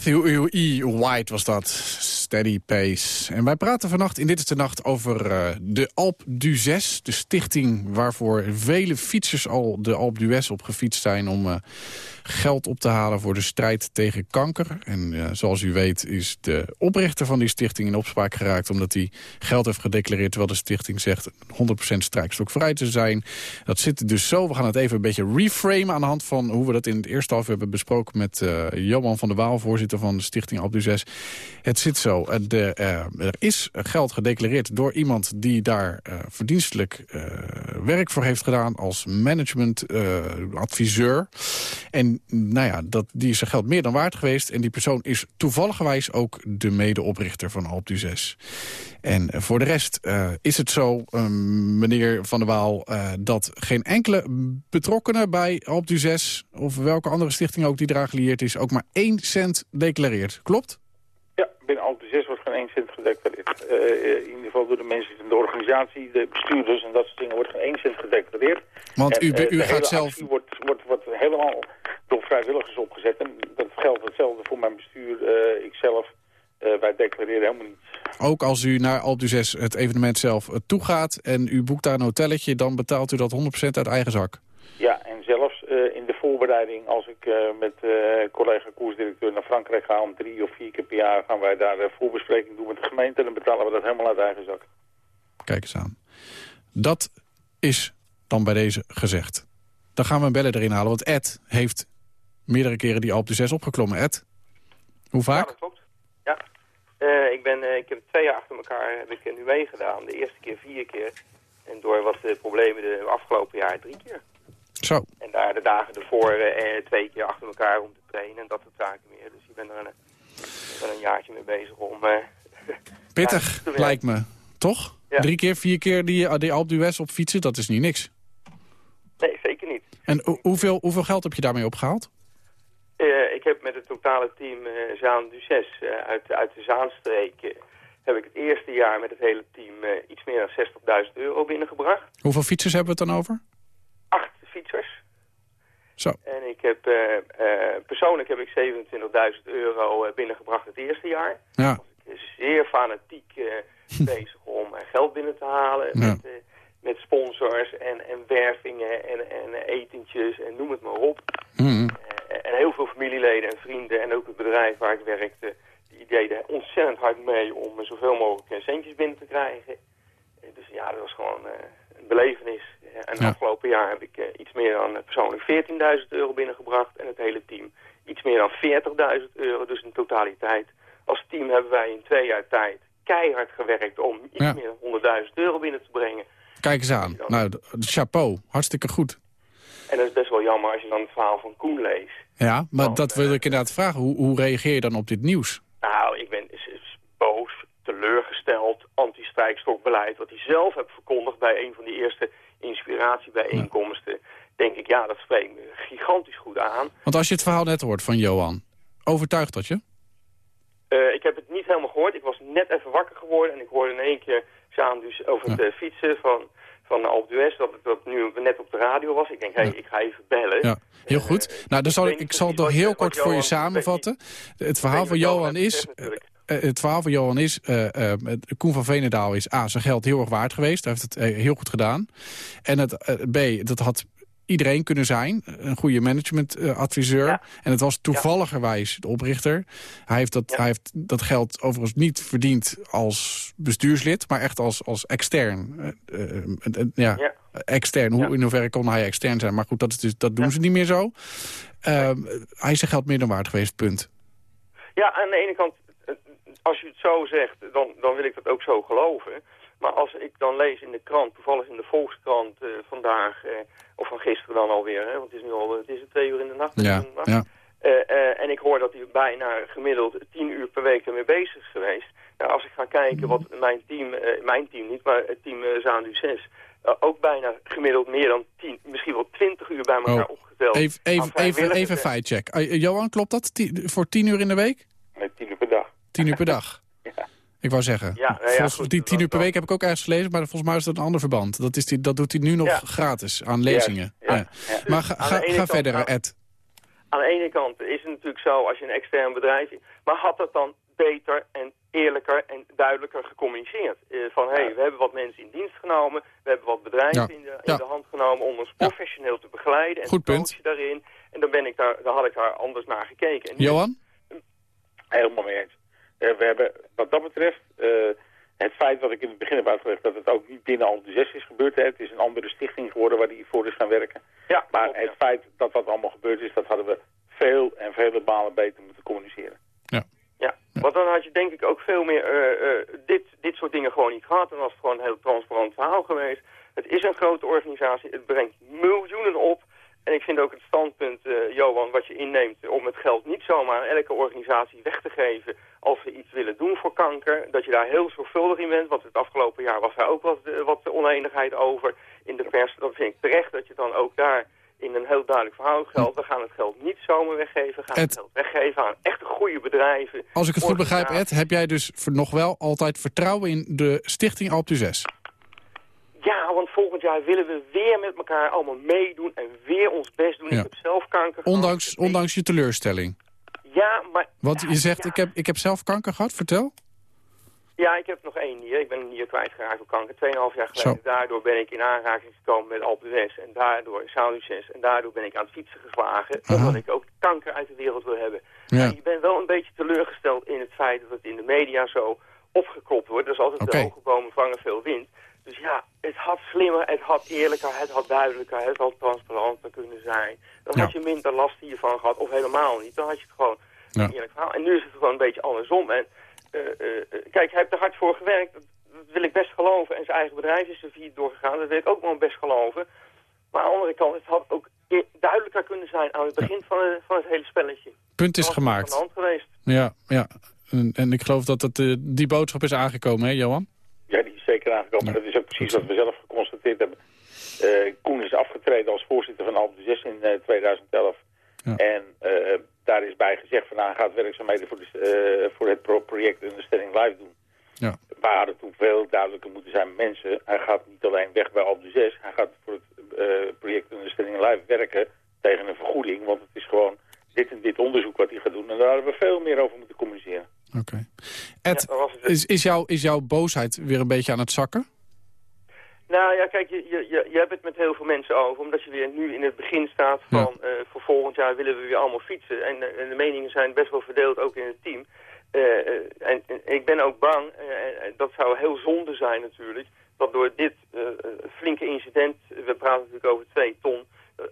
Matthew E. White was dat. Steady Pace. En wij praten vannacht in Dit is de Nacht over uh, de Alp d'Huez. De stichting waarvoor vele fietsers al de Alp d'Huez op gefietst zijn... om uh, geld op te halen voor de strijd tegen kanker. En uh, zoals u weet is de oprichter van die stichting in opspraak geraakt... omdat hij geld heeft gedeclareerd terwijl de stichting zegt 100% strijkstokvrij te zijn. Dat zit dus zo. We gaan het even een beetje reframen aan de hand van hoe we dat in het eerste half hebben besproken... met Johan van der Waal, voorzitter van de stichting Alp d'Huez. Het zit zo. De, uh, er is geld gedeclareerd door iemand die daar verdienstelijk werk voor heeft gedaan... als managementadviseur. en nou ja, dat, die is zijn geld meer dan waard geweest. En die persoon is toevallig ook de medeoprichter van Alp 6. En voor de rest is het zo, meneer Van der Waal... Dat geen enkele betrokkenen bij Alp 6... of welke andere stichting ook die eraan gelieerd is... ook maar één cent declareert. Klopt? Binnen 6 wordt geen één cent gedeclareerd. in ieder geval door de mensen in de organisatie, de bestuurders en dat soort dingen... wordt geen één cent gedeclareerd. Want en, u, u gaat zelf... Wordt, wordt, wordt helemaal door vrijwilligers opgezet. En dat geldt hetzelfde voor mijn bestuur, ikzelf. Uh, wij declareren helemaal niets. Ook als u naar Alpe 6 het evenement zelf toegaat en u boekt daar een hotelletje... dan betaalt u dat 100% uit eigen zak? Ja, en zelfs uh, in de voorbereiding, als ik uh, met uh, collega koersdirecteur naar Frankrijk ga... om drie of vier keer per jaar gaan wij daar een voorbespreking doen met de gemeente... en dan betalen we dat helemaal uit eigen zak. Kijk eens aan. Dat is dan bij deze gezegd. Dan gaan we een bellen erin halen, want Ed heeft meerdere keren die Alp de 6 opgeklommen. Ed, hoe vaak? Ja, dat klopt. Ja. Uh, ik, ben, uh, ik heb twee jaar achter elkaar heb ik nu meegedaan. De eerste keer vier keer. En door wat problemen de afgelopen jaar drie keer. Zo. En daar de dagen ervoor twee keer achter elkaar om te trainen en dat soort zaken meer. Dus ik ben er een, ben een jaartje mee bezig om... Pittig, ja, lijkt me. Toch? Ja. Drie keer, vier keer die, die Alp d'Huez op fietsen, dat is niet niks. Nee, zeker niet. En hoeveel, hoeveel geld heb je daarmee opgehaald? Uh, ik heb met het totale team uh, Zaan Duces uh, uit, uit de Zaanstreek... heb ik het eerste jaar met het hele team iets meer dan 60.000 euro binnengebracht. Hoeveel fietsers hebben we het dan over? Fietsers. Zo. En ik heb, persoonlijk heb ik 27.000 euro binnengebracht het eerste jaar. Ja. Was ik zeer fanatiek bezig om geld binnen te halen... Ja. Met, met sponsors en, en wervingen en, en etentjes en noem het maar op. Mm. En heel veel familieleden en vrienden en ook het bedrijf waar ik werkte... die deden ontzettend hard mee om zoveel mogelijk centjes binnen te krijgen. Dus ja, dat was gewoon belevenis. En ja. afgelopen jaar heb ik uh, iets meer dan persoonlijk 14.000 euro binnengebracht... en het hele team iets meer dan 40.000 euro. Dus in totaliteit als team hebben wij in twee jaar tijd keihard gewerkt... om iets Ja. meer dan 100.000 euro binnen te brengen. Kijk eens aan. Nou, chapeau. Hartstikke goed. En dat is best wel jammer als je dan het verhaal van Koen leest. Ja, maar Want, dat eh, wil ik inderdaad vragen. Hoe, hoe reageer je dan op dit nieuws? Nou, ik ben boos, teleurgesteld, anti-strijkstokbeleid... wat hij zelf heeft verkondigd bij een van die eerste inspiratiebijeenkomsten. Denk ik, ja, dat spreekt me gigantisch goed aan. Want als je het verhaal net hoort van Johan, overtuigt dat je? Eh, ik heb het niet helemaal gehoord. Ik was net even wakker geworden en ik hoorde in één keer Sjaan dus over het eh, fietsen van, van Alp d'Huez, dat het dat nu net op de radio was. Ik denk, hey, ik ga even bellen. Ja, heel Eh, goed. Nou, dan zal ik, ik zal het nog heel kort voor je samenvatten. Het ik verhaal van Johan is... natuurlijk. eh, het verhaal van Johan is, eh, eh, het- Koen van Veenendaal is A, zijn geld heel erg waard geweest. Hij heeft het eh, heel goed gedaan. En het, eh, B, dat had iedereen kunnen zijn. Een goede managementadviseur. Ja. En het was toevalligerwijs de oprichter. Hij heeft dat, Ja. hij heeft dat geld overigens niet verdiend als bestuurslid... maar echt als, als extern. Eh, eh, eh, ja, Ja. extern. Hoe. In hoeverre kon hij extern zijn? Maar goed, dat, is dus, dat doen ze niet meer zo. Ehm, hij is zijn geld meer dan waard geweest, punt. Ja, aan de ene kant, als je het zo zegt, dan, dan wil ik dat ook zo geloven. Maar als ik dan lees in de krant, toevallig in de Volkskrant uh, vandaag, uh, of van gisteren dan alweer, hè, want het is nu al het is twee uur in de nacht. Ja, ja. Uh, en ik hoor dat hij bijna gemiddeld tien uur per week ermee bezig is geweest. Nou, als ik ga kijken wat mijn team, mijn team niet, maar het team Zaandu 6, ook bijna gemiddeld meer dan tien, misschien wel twintig uur bij elkaar oh. opgeteld. Even, even, even, even feitcheck. Johan, klopt dat voor tien uur in de week? Nee, tien uur per dag. Tien uur per dag? ja. Ik wou zeggen, ja, nou ja, goed, die tien uur per week heb ik ook ergens gelezen, maar volgens mij is dat een ander verband. Dat, is die, dat doet hij nu nog gratis aan lezingen. Ja, Maar ga, ga, ga verder, aan, Ed. Aan de ene kant is het natuurlijk zo als je een extern bedrijf... Maar had dat dan beter en eerlijker en duidelijker gecommuniceerd? Uh, van, hé, hey, we hebben wat mensen in dienst genomen. We hebben wat bedrijven in, de, in de hand genomen om ons professioneel te begeleiden. En Goed te punt. daarin. En dan, ben ik daar, dan had ik daar anders naar gekeken. En Johan? Helemaal mee eens. Uh, we hebben wat dat betreft uh, het feit wat ik in het begin heb uitgelegd... dat het ook niet binnen al de zes is gebeurd. Hè. Het is een andere stichting geworden waar die voor is gaan werken. Ja, maar het feit dat dat allemaal gebeurd is... dat hadden we veel en vele malen beter moeten communiceren. Ja. Ja, want dan had je denk ik ook veel meer uh, dit, dit soort dingen gewoon niet gehad. En was het gewoon een heel transparant verhaal geweest. Het is een grote organisatie, het brengt miljoenen op. En ik vind ook het standpunt, uh, Johan, wat je inneemt om het geld niet zomaar aan elke organisatie weg te geven als ze iets willen doen voor kanker. Dat je daar heel zorgvuldig in bent, want het afgelopen jaar was daar ook wat, wat oneenigheid over in de pers. Dan vind ik terecht dat je dan ook daar in een heel duidelijk verhaal geldt. We gaan het geld niet zomaar weggeven. We gaan het geld weggeven aan echte goede bedrijven. Als ik het goed begrijp, Ed, heb jij dus nog wel altijd vertrouwen in de stichting Alp 6? Ja, want volgend jaar willen we weer met elkaar allemaal meedoen en weer ons best doen. Ik heb zelf kanker ondanks, gehad. Ondanks je teleurstelling? Ja, maar... Want je zegt, ik, heb, ik heb zelf kanker gehad, vertel. Ja, ik heb nog één nier. Ik ben een nier kwijtgeraakt door kanker. Tweeënhalf jaar geleden. Zo. Daardoor ben ik in aanraking gekomen met Alpe En daardoor Saluces. En daardoor ben ik aan het fietsen geslagen. Aha. Omdat ik ook kanker uit de wereld wil hebben. Ja. Je bent wel een beetje teleurgesteld in het feit dat het in de media zo opgeklopt wordt. Dat is altijd okay. de hoge bomen vangen veel wind. Dus ja, het had slimmer, het had eerlijker, het had duidelijker, het had transparanter kunnen zijn. Dan Ja. had je minder last hiervan gehad, of helemaal niet. Dan had je het gewoon Ja. een eerlijk verhaal. En nu is het gewoon een beetje andersom. En kijk, hij heeft er hard voor gewerkt. Dat, dat wil ik best geloven. En zijn eigen bedrijf is er vier doorgegaan. Dat wil ik ook wel best geloven. Maar aan de andere kant, het had ook e- duidelijker kunnen zijn aan het begin van, het, van het hele spelletje. Punt is gemaakt. Van de hand geweest. Ja, ja. En, en ik geloof dat het, eh, die boodschap is aangekomen, hè Johan? Ja, die is zeker aangekomen. Ja. Dat is ook precies wat we zelf geconstateerd hebben. Eh, Koen is afgetreden als voorzitter van Alpe 6 in eh, 2011. Ja. En eh, daar is bij gezegd van nou, hij gaat werkzaamheden voor, de, eh, voor het pro- project Understanding Live doen. Ja. Wij hadden toen veel duidelijker moeten zijn. Mensen, hij gaat niet alleen weg bij Alpe 6. Hij gaat voor het eh, project Understanding Live werken tegen een vergoeding. Want het is gewoon dit en dit onderzoek wat hij gaat doen. En daar hadden we veel meer over moeten communiceren. Oké. Ed, Ja, het. is, is, jouw, is jouw boosheid weer een beetje aan het zakken? Nou ja, kijk, je, je, je, je hebt het met heel veel mensen over. Omdat je weer nu in het begin staat van... eh, voor volgend jaar willen we weer allemaal fietsen. En, eh, en de meningen zijn best wel verdeeld, ook in het team. Eh, en, en ik ben ook bang, en dat zou heel zonde zijn natuurlijk... dat door dit flinke incident... we praten natuurlijk over twee ton...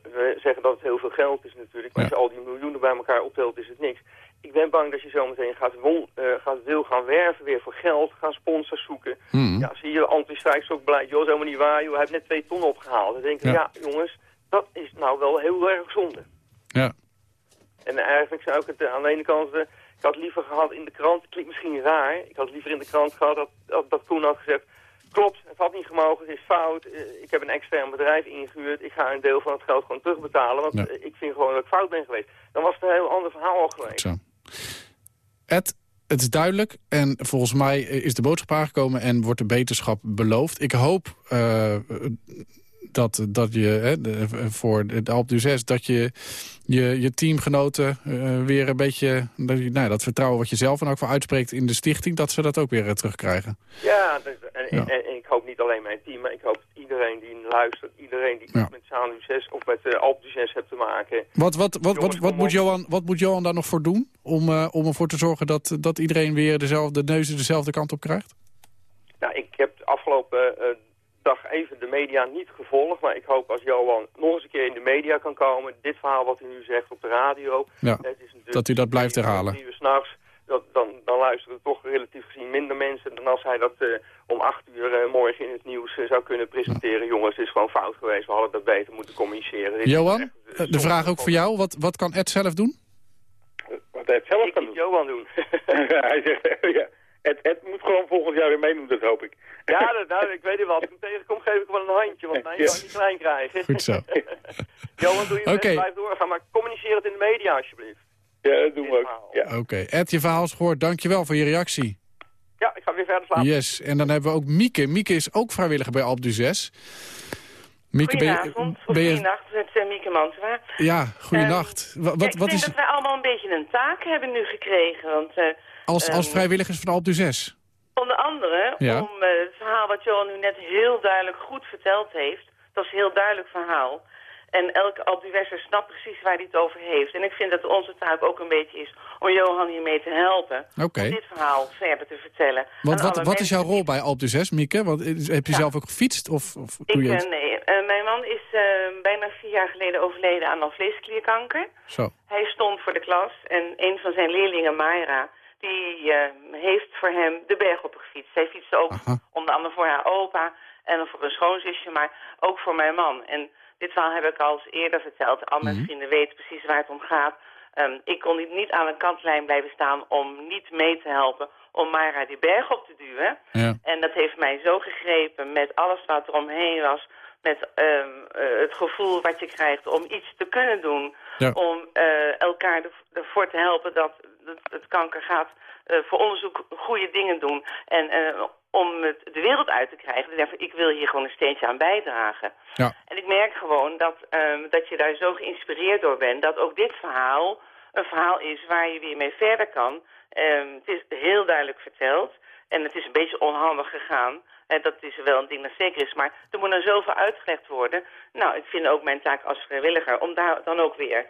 we zeggen dat het heel veel geld is natuurlijk. Ja. als je al die miljoenen bij elkaar optelt, is het niks. Ik ben bang dat je zometeen gaat, won, eh, gaat wil gaan werven weer voor geld, gaan sponsors zoeken. Hmm. Ja, zie je anti-strijkstok-beleid, joh, is helemaal niet waar, joh, hij heeft net twee ton opgehaald. Dan denk ik, Ja. ja. jongens, dat is nou wel heel erg zonde. Ja. En eigenlijk zou ik het eh, aan de ene kant, eh, ik had liever gehad in de krant, het klinkt misschien raar, ik had liever in de krant gehad dat, dat, dat Koen had gezegd, klopt, het had niet gemogen, het is fout, ik heb een extern bedrijf ingehuurd, ik ga een deel van het geld gewoon terugbetalen, want Ja. ik vind gewoon dat ik fout ben geweest. Dan was het een heel ander verhaal al geweest. Zo. Ed, het is duidelijk en volgens mij is de boodschap aangekomen en wordt de beterschap beloofd. Ik hoop eh, dat, dat je hè, voor de Alp du 6 dat je je, je teamgenoten eh, weer een beetje dat, nou, dat vertrouwen wat je zelf en ook voor uitspreekt in de stichting, dat ze dat ook weer eh, terugkrijgen. Ja, dus- en, Ja. En, en ik hoop niet alleen mijn team, maar ik hoop dat iedereen die luistert, iedereen die Ja. met Sanu 6 of met uh, Alp 6 hebt te maken. Wat, wat, wat, wat, wat, moet. Johan, wat moet Johan daar nog voor doen om, eh, om ervoor te zorgen dat, dat iedereen weer dezelfde neuzen dezelfde kant op krijgt? Nou, ik heb de afgelopen eh, dag even de media niet gevolgd, maar ik hoop als Johan nog eens een keer in de media kan komen, dit verhaal wat u nu zegt op de radio. Ja, het is dat u dat blijft herhalen. Dat, dan, dan luisteren toch relatief gezien minder mensen dan als hij dat om acht uur morgen in het nieuws zou kunnen presenteren. Jongens, het is gewoon fout geweest, we hadden dat beter moeten communiceren. Johan, de vraag ook voor jou, wat, wat kan Ed zelf doen? Wat Ed zelf ik kan doen? Johan doen. hij zegt, ja. Het, het moet gewoon volgend jaar weer meedoen, dat hoop ik. Ja, dat, nou, ik weet niet wat. Als ik tegenkom geef ik wel een handje, want mij kan niet klein krijgen. Goed zo. Johan, doe je best, okay. blijf doorgaan, maar communiceer het in de media alsjeblieft. Ja, dat doen we ook. Ja. Oké, okay. Ed, je verhaal is gehoord. Dankjewel voor je reactie. Ja, ik ga weer verder slapen. Yes, en dan hebben we ook Mieke. Mieke is ook vrijwilliger bij Alp du 6. Mieke, Goedenavond, ben je... goedenacht met uh, Mieke Mantua. Ja, goedenacht. Um, wat, wat, ik denk dat wij allemaal een beetje een taak hebben nu gekregen. Want, uh, als, als um, vrijwilligers van Alp du 6? Onder andere ja. om uh, het verhaal wat Johan nu net heel duidelijk goed verteld heeft. Dat is een heel duidelijk verhaal. En elke Alpduwesser snapt precies waar hij het over heeft. En ik vind dat onze taak ook een beetje is om Johan hiermee te helpen. Okay. Om dit verhaal verder te vertellen. Want wat, wat is jouw rol bij Alp 6, Mieke? Want, heb je ja. zelf ook gefietst? Of, of ik, je het? Nee, uh, mijn man is uh, bijna vier jaar geleden overleden aan alvleesklierkanker. Zo. Hij stond voor de klas en een van zijn leerlingen, Mayra die uh, heeft voor hem de berg op gefietst. Zij fietste ook Aha. onder andere voor haar opa en voor een schoonzusje, maar ook voor mijn man. En dit verhaal heb ik al eens eerder verteld. Al mijn Mhm. vrienden weten precies waar het om gaat. Um, ik kon niet, niet aan een kantlijn blijven staan om niet mee te helpen om Mara die berg op te duwen. Ja. En dat heeft mij zo gegrepen met alles wat er omheen was. Met um, uh, het gevoel wat je krijgt om iets te kunnen doen. Ja. Om uh, elkaar ervoor te helpen dat het, kanker gaat uh, voor onderzoek goede dingen doen. En om het de wereld uit te krijgen. Dus ik wil hier gewoon een steentje aan bijdragen. Ja. En ik merk gewoon dat, um, dat je daar zo geïnspireerd door bent. Dat ook dit verhaal een verhaal is waar je weer mee verder kan. Um, het is heel duidelijk verteld. En het is een beetje onhandig gegaan. En dat is wel een ding dat zeker is. Maar er moet dan zoveel uitgelegd worden. Nou, ik vind ook mijn taak als vrijwilliger om daar dan ook weer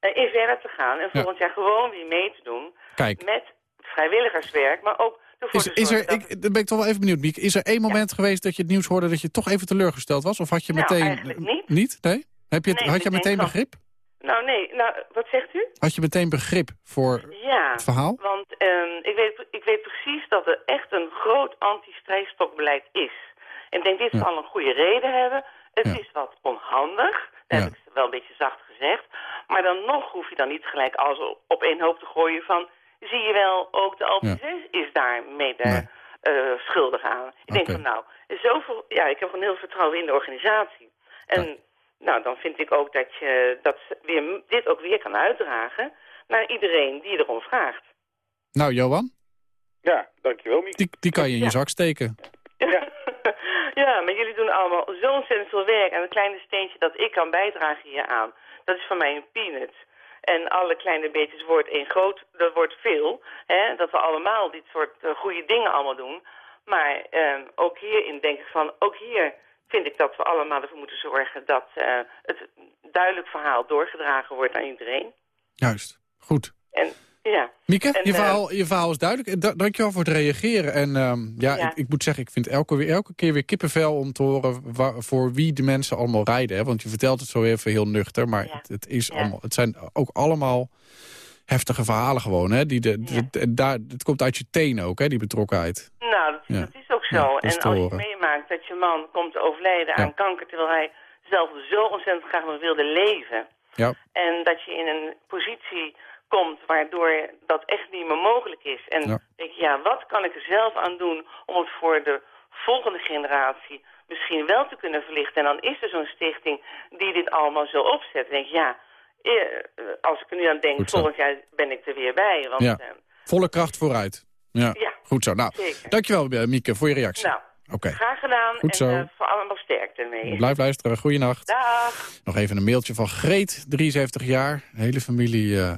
uh, in verder te gaan. En volgend ja. jaar gewoon weer mee te doen. Kijk. Met vrijwilligerswerk, maar ook is, is er, ik, dan ben ik toch wel even benieuwd, Miek. Is er één moment ja. geweest dat je het nieuws hoorde dat je toch even teleurgesteld was? Of had je nou, meteen... eigenlijk niet. Niet? Nee? Heb je het, nee, had je meteen van... begrip? Nou, nee. Nou, wat zegt u? Had je meteen begrip voor ja, het verhaal? want um, ik, weet, ik weet precies dat er echt een groot anti-strijkstokbeleid is. En ik denk, dit ja. zal een goede reden hebben. Het ja. is wat onhandig. Dat heb ik wel een beetje zacht gezegd. Maar dan nog hoef je dan niet gelijk alles op één hoop te gooien van... zie je wel, ook de Alpe is daar mede nee. uh, schuldig aan. Ik okay. denk van nou, zoveel, ja, ik heb gewoon heel veel vertrouwen in de organisatie. En ja. nou, dan vind ik ook dat je dat weer, dit ook weer kan uitdragen naar iedereen die erom vraagt. Nou, Johan? Ja, dankjewel, Mieke. Die, die kan je in je ja. zak steken. Ja. ja, maar jullie doen allemaal zo ontzettend veel werk. En het kleine steentje dat ik kan bijdragen hieraan, dat is voor mij een peanut. En alle kleine beetjes wordt één groot, dat wordt veel. Hè? Dat we allemaal dit soort uh, goede dingen allemaal doen. Maar uh, ook hierin denk ik van, ook hier vind ik dat we allemaal ervoor moeten zorgen dat uh, het duidelijk verhaal doorgedragen wordt aan iedereen. Juist, goed. En ja. Mieke, en, je, verhaal, je verhaal is duidelijk. Da dankjewel voor het reageren. En um, ja, ja. Ik, ik, moet zeggen, ik vind elke, elke keer weer kippenvel om te horen waar, voor wie de mensen allemaal rijden. Hè? Want je vertelt het zo even heel nuchter, maar ja. het, het, is ja. allemaal, het zijn ook allemaal heftige verhalen gewoon. Hè? Die de, de, de, daar, het komt uit je tenen ook, hè, die betrokkenheid. Nou, dat, dat is ook zo. en als je meemaakt dat je man komt overlijden aan kanker... terwijl hij zelf zo ontzettend graag nog wilde leven... Ja. en dat je in een positie komt waardoor dat echt niet meer mogelijk is. En ja. denk je, ja, wat kan ik er zelf aan doen om het voor de volgende generatie misschien wel te kunnen verlichten? En dan is er zo'n stichting die dit allemaal zo opzet. denk je, ja, als ik er nu aan denk, volgend jaar ben ik er weer bij. Want, ja. uh, Volle kracht vooruit. Ja. ja, goed zo. Nou, zeker. dankjewel Mieke voor je reactie. Nou, okay. graag gedaan goed zo. en uh, voor allemaal sterkte mee. Blijf luisteren, goeienacht. Dag. Nog even een mailtje van Greet, 73 jaar. De hele familie uh,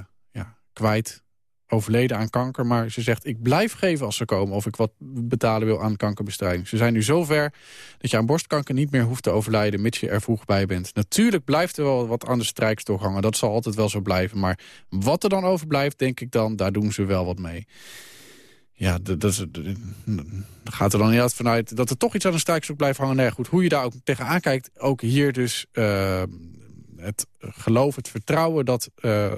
kwijt, overleden aan kanker. Maar ze zegt, ik blijf geven als ze komen... of ik wat betalen wil aan kankerbestrijding. Ze zijn nu zover dat je aan borstkanker niet meer hoeft te overlijden... mits je er vroeg bij bent. Natuurlijk blijft er wel wat aan de strijkstok hangen. Dat zal altijd wel zo blijven. Maar wat er dan overblijft, denk ik dan, daar doen ze wel wat mee. Ja, dat, gaat er dan niet uit vanuit dat er toch iets aan de strijkstok blijft hangen. Nee, goed, hoe je daar ook tegenaan kijkt, ook hier dus... Uh, het geloof, het vertrouwen dat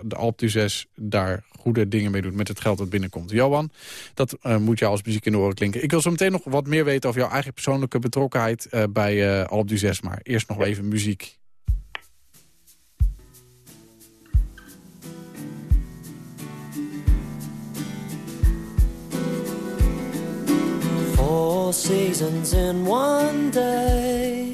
de Alp 6 daar goede dingen mee doet met het geld dat binnenkomt. Johan, dat moet jou als muziek in de oren klinken. Ik wil zo meteen nog wat meer weten over jouw eigen persoonlijke betrokkenheid bij Alp 6. Maar eerst nog even muziek. Four seasons in one day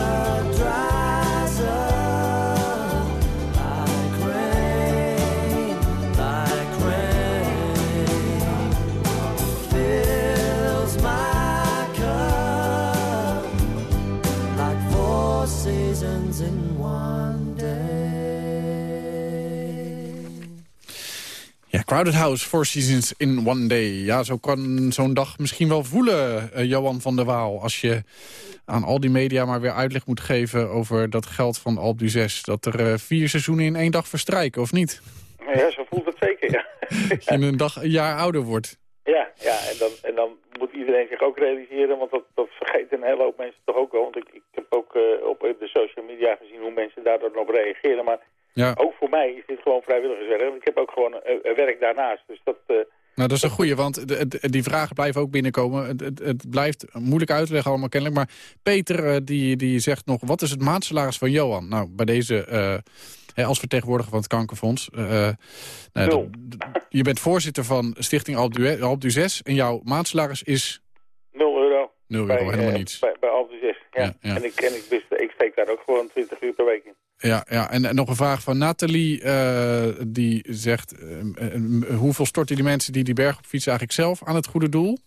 Crowded House, Four Seasons in One Day. Ja, zo kan zo'n dag misschien wel voelen, uh, Johan van der Waal... als je aan al die media maar weer uitleg moet geven over dat geld van Alp du 6. Dat er uh, vier seizoenen in één dag verstrijken, of niet? Ja, zo voelt het zeker, ja. je een dag een jaar ouder wordt. Ja, ja en, dan, en dan moet iedereen zich ook realiseren, want dat, dat vergeten een hele hoop mensen toch ook wel. Want ik, ik heb ook uh, op de social media gezien hoe mensen daardoor op reageren, maar... Ja. Ook voor mij is dit gewoon vrijwilligerswerk. Ik heb ook gewoon een, werk daarnaast. Dus dat... Uh, nou, dat is een goeie, want de, die vragen blijven ook binnenkomen. Het, het, blijft moeilijk uit te leggen allemaal kennelijk. Maar Peter uh, die, die zegt nog, wat is het maandsalaris van Johan? Nou, bij deze, uh, als vertegenwoordiger van het Kankerfonds... nou, je bent voorzitter van Stichting Alp 6 en jouw maandsalaris is... 0 euro. 0 euro, helemaal niets. Bij, bij Alp 6, ja. ja, ja. En, ik, en ik, wist, ik steek daar ook gewoon 20 uur per week in. Ja, ja. En, nog een vraag van Nathalie. Uh, die zegt, uh, hoeveel storten die mensen die die berg op fietsen eigenlijk zelf aan het goede doel?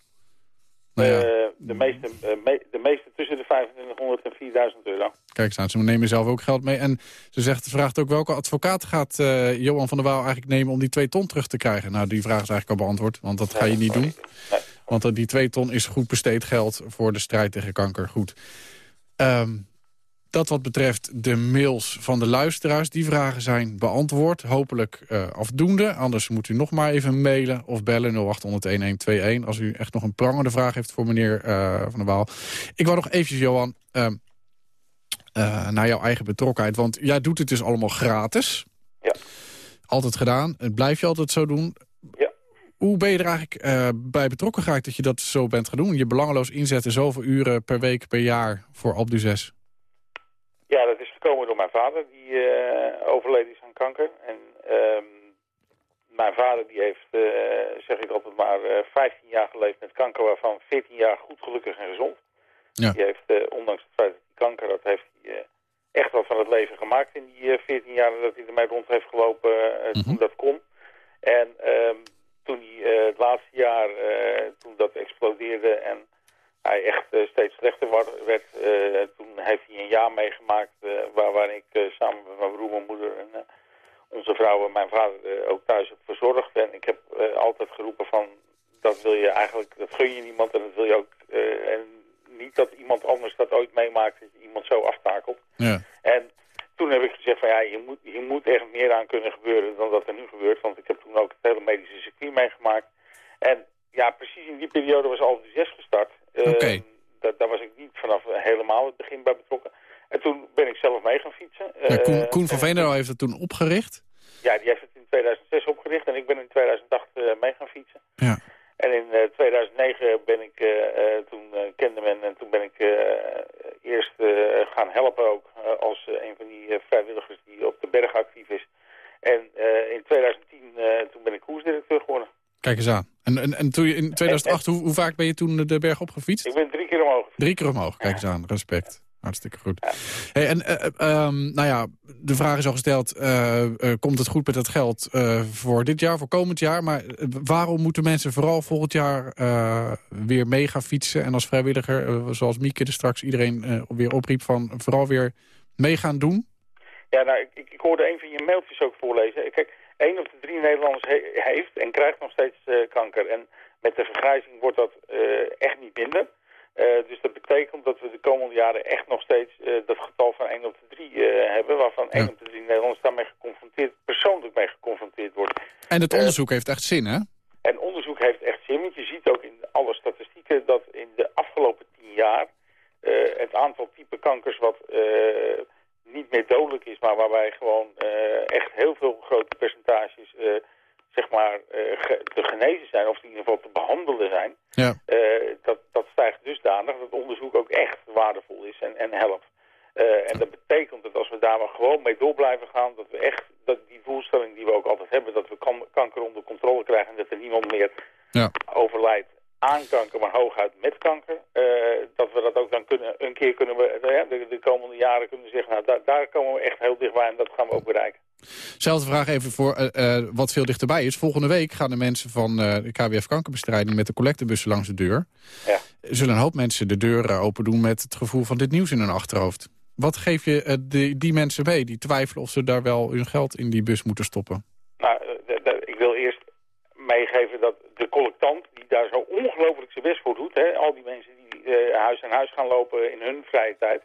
Nou ja. de, meeste, me, de meeste tussen de 2500 en 4000 euro. Kijk eens aan, ze nemen zelf ook geld mee. En ze zegt, vraagt ook welke advocaat gaat Johan van der Waal eigenlijk nemen om die twee ton terug te krijgen? Nou, die vraag is eigenlijk al beantwoord, want dat ga je niet doen. Want die twee ton is goed besteed geld voor de strijd tegen kanker. Goed. Um, dat wat betreft de mails van de luisteraars. Die vragen zijn beantwoord. Hopelijk uh, afdoende. Anders moet u nog maar even mailen of bellen 0800-1121... als u echt nog een prangende vraag heeft voor meneer uh, Van der Waal. Ik wou nog eventjes, Johan, uh, naar jouw eigen betrokkenheid. Want jij doet het dus allemaal gratis. Ja. Altijd gedaan. Het blijf je altijd zo doen. Ja. Hoe ben je er eigenlijk bij betrokken geraakt dat je dat zo bent gaan doen? Je belangeloos inzetten zoveel uren per week, per jaar voor Alpdu 6? Ja, dat is gekomen door mijn vader, die uh, overleden is aan kanker. En um, mijn vader die heeft, zeg ik altijd maar, 15 jaar geleefd met kanker, waarvan 14 jaar goed, gelukkig en gezond. Ja. Die heeft, ondanks het feit dat hij kanker had, heeft hij echt wat van het leven gemaakt in die 14 jaar dat hij ermee rond heeft gelopen toen mhm. dat kon. En ehm, toen hij het laatste jaar, toen dat explodeerde en hij echt steeds slechter werd, toen heeft hij een jaar meegemaakt waar, waar ik samen met mijn broer, mijn moeder en onze vrouw en mijn vader ook thuis heb verzorgd. En ik heb altijd geroepen van, dat wil je eigenlijk, dat gun je niemand en dat wil je ook, en niet dat iemand anders dat ooit meemaakt, dat je iemand zo aftakelt. Ja. En toen heb ik gezegd van ja, je moet, je moet echt meer aan kunnen gebeuren dan dat er nu gebeurt. Want ik heb toen ook het hele medische circuit meegemaakt. En ja, precies in die periode was Alpha 6 gestart. Oké. Okay. daar was ik niet vanaf helemaal het begin bij betrokken. En toen ben ik zelf mee gaan fietsen. Ja, Koen, Koen van Veenendaal heeft het toen opgericht? Ja, die heeft het in 2006 opgericht en ik ben in 2008 uh, eh, mee gaan fietsen. Ja. En in 2009 eh, ben ik, uh, toen kende men en toen ben ik eerst gaan helpen ook als een van die vrijwilligers die op de berg actief is. En in 2010 toen ben ik koersdirecteur geworden. Kijk eens aan. En, en, en toen je in 2008, hoe, hoe, vaak ben je toen de berg opgefietst? Ik ben drie keer omhoog. Drie keer omhoog, kijk eens aan. Respect. Hartstikke goed. Hey, en uh, um, nou ja, de vraag is al gesteld, uh, uh, komt het goed met het geld voor dit jaar, voor komend jaar? Maar waarom moeten mensen vooral volgend jaar weer mee gaan fietsen? En als vrijwilliger, zoals Mieke er straks iedereen weer opriep van vooral weer mee gaan doen? Ja, nou, ik, ik hoorde een van je mailtjes ook voorlezen. Kijk, één of de drie Nederlanders heeft en krijgt nog steeds kanker. En met de vergrijzing wordt dat echt niet minder. Uh, dus dat betekent dat we de komende jaren echt nog steeds dat getal van 1 op de 3 uh, eh, hebben... waarvan ja. 1 op de 3 Nederlanders daarmee geconfronteerd, persoonlijk mee geconfronteerd wordt. En het onderzoek heeft echt zin, hè? En onderzoek heeft echt zin, want je ziet ook in alle statistieken... dat in de afgelopen 10 jaar het aantal type kankers wat niet meer dodelijk is... maar waarbij gewoon echt heel veel grote percentages zeg maar, uh, te genezen zijn, of in ieder geval te behandelen zijn, ja. Dat, dat stijgt dusdanig dat onderzoek ook echt waardevol is en, en helpt. Uh, en dat betekent dat als we daar maar gewoon mee door blijven gaan, dat we echt dat die doelstelling die we ook altijd hebben, dat we kan, kanker onder controle krijgen en dat er niemand meer ja. overlijdt aan kanker, maar hooguit met kanker. dat we dat ook dan kunnen, een keer kunnen we, de, de komende jaren kunnen zeggen, nou daar, daar komen we echt heel dichtbij en dat gaan we ook bereiken. Zelfde vraag even voor uh, uh, wat veel dichterbij is. Volgende week gaan de mensen van de KWF kankerbestrijding met de collectebussen langs de deur. Ja. Zullen een hoop mensen de deur open doen met het gevoel van dit nieuws in hun achterhoofd. Wat geef je die, die mensen mee die twijfelen of ze daar wel hun geld in die bus moeten stoppen? Nou, meegeven dat de collectant die daar zo ongelooflijk zijn best voor doet... Hè, al die mensen die huis aan huis gaan lopen in hun vrije tijd...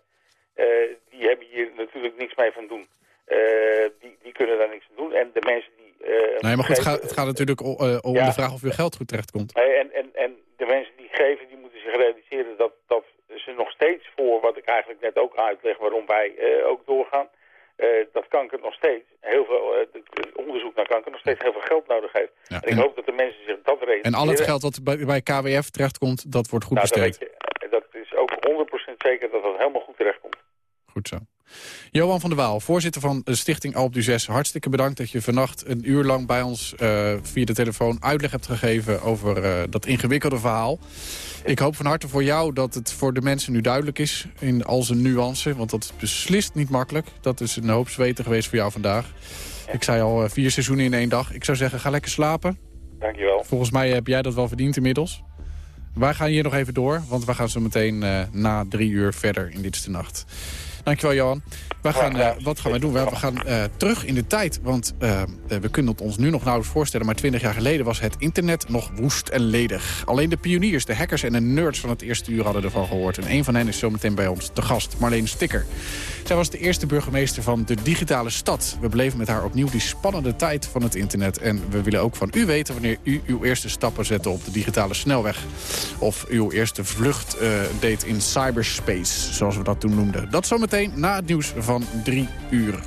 die hebben hier natuurlijk niks mee van doen. Eh, die, die kunnen daar niks aan doen. En de mensen die... Eh, nee, maar goed, het gaat, het gaat natuurlijk eh, om de vraag of uw geld goed terechtkomt. En, en, en de mensen die geven, die moeten zich realiseren dat, dat ze nog steeds voor, wat ik eigenlijk net ook uitleg, waarom wij ook doorgaan, dat kanker nog steeds heel veel, uh, onderzoek naar kanker nog steeds heel veel geld nodig heeft. en ik hoop dat de mensen zich dat realiseren. En al het geld dat bij, bij KWF terechtkomt, dat wordt goed nou, besteed. Dat, dat is ook 100% zeker dat dat helemaal goed terechtkomt. Goed zo. Johan van der Waal, voorzitter van de Stichting Alp du 6. Hartstikke bedankt dat je vannacht een uur lang bij ons uh, via de telefoon uitleg hebt gegeven over uh, dat ingewikkelde verhaal. Ik hoop van harte voor jou dat het voor de mensen nu duidelijk is in al zijn nuance. Want dat is beslist niet makkelijk. Dat is een hoop zweten geweest voor jou vandaag. Ik zei al uh, vier seizoenen in één dag. Ik zou zeggen, ga lekker slapen. Dankjewel. Volgens mij heb jij dat wel verdiend inmiddels. Wij gaan hier nog even door, want we gaan zo meteen na drie uur verder in Dit is de Nacht. Dankjewel, Johan. We gaan, uh, wat gaan wij doen? We, gaan uh, terug in de tijd. Want uh, we kunnen het ons nu nog nauwelijks voorstellen... maar 20 jaar geleden was het internet nog woest en ledig. Alleen de pioniers, de hackers en de nerds van het eerste uur hadden ervan gehoord. En een van hen is zometeen bij ons te gast, Marleen Sticker. Zij was de eerste burgemeester van de digitale stad. We beleven met haar opnieuw die spannende tijd van het internet. En we willen ook van u weten wanneer u uw eerste stappen zette op de digitale snelweg. Of uw eerste vlucht deed in cyberspace, zoals we dat toen noemden. Dat Zometeen na het nieuws van drie uur.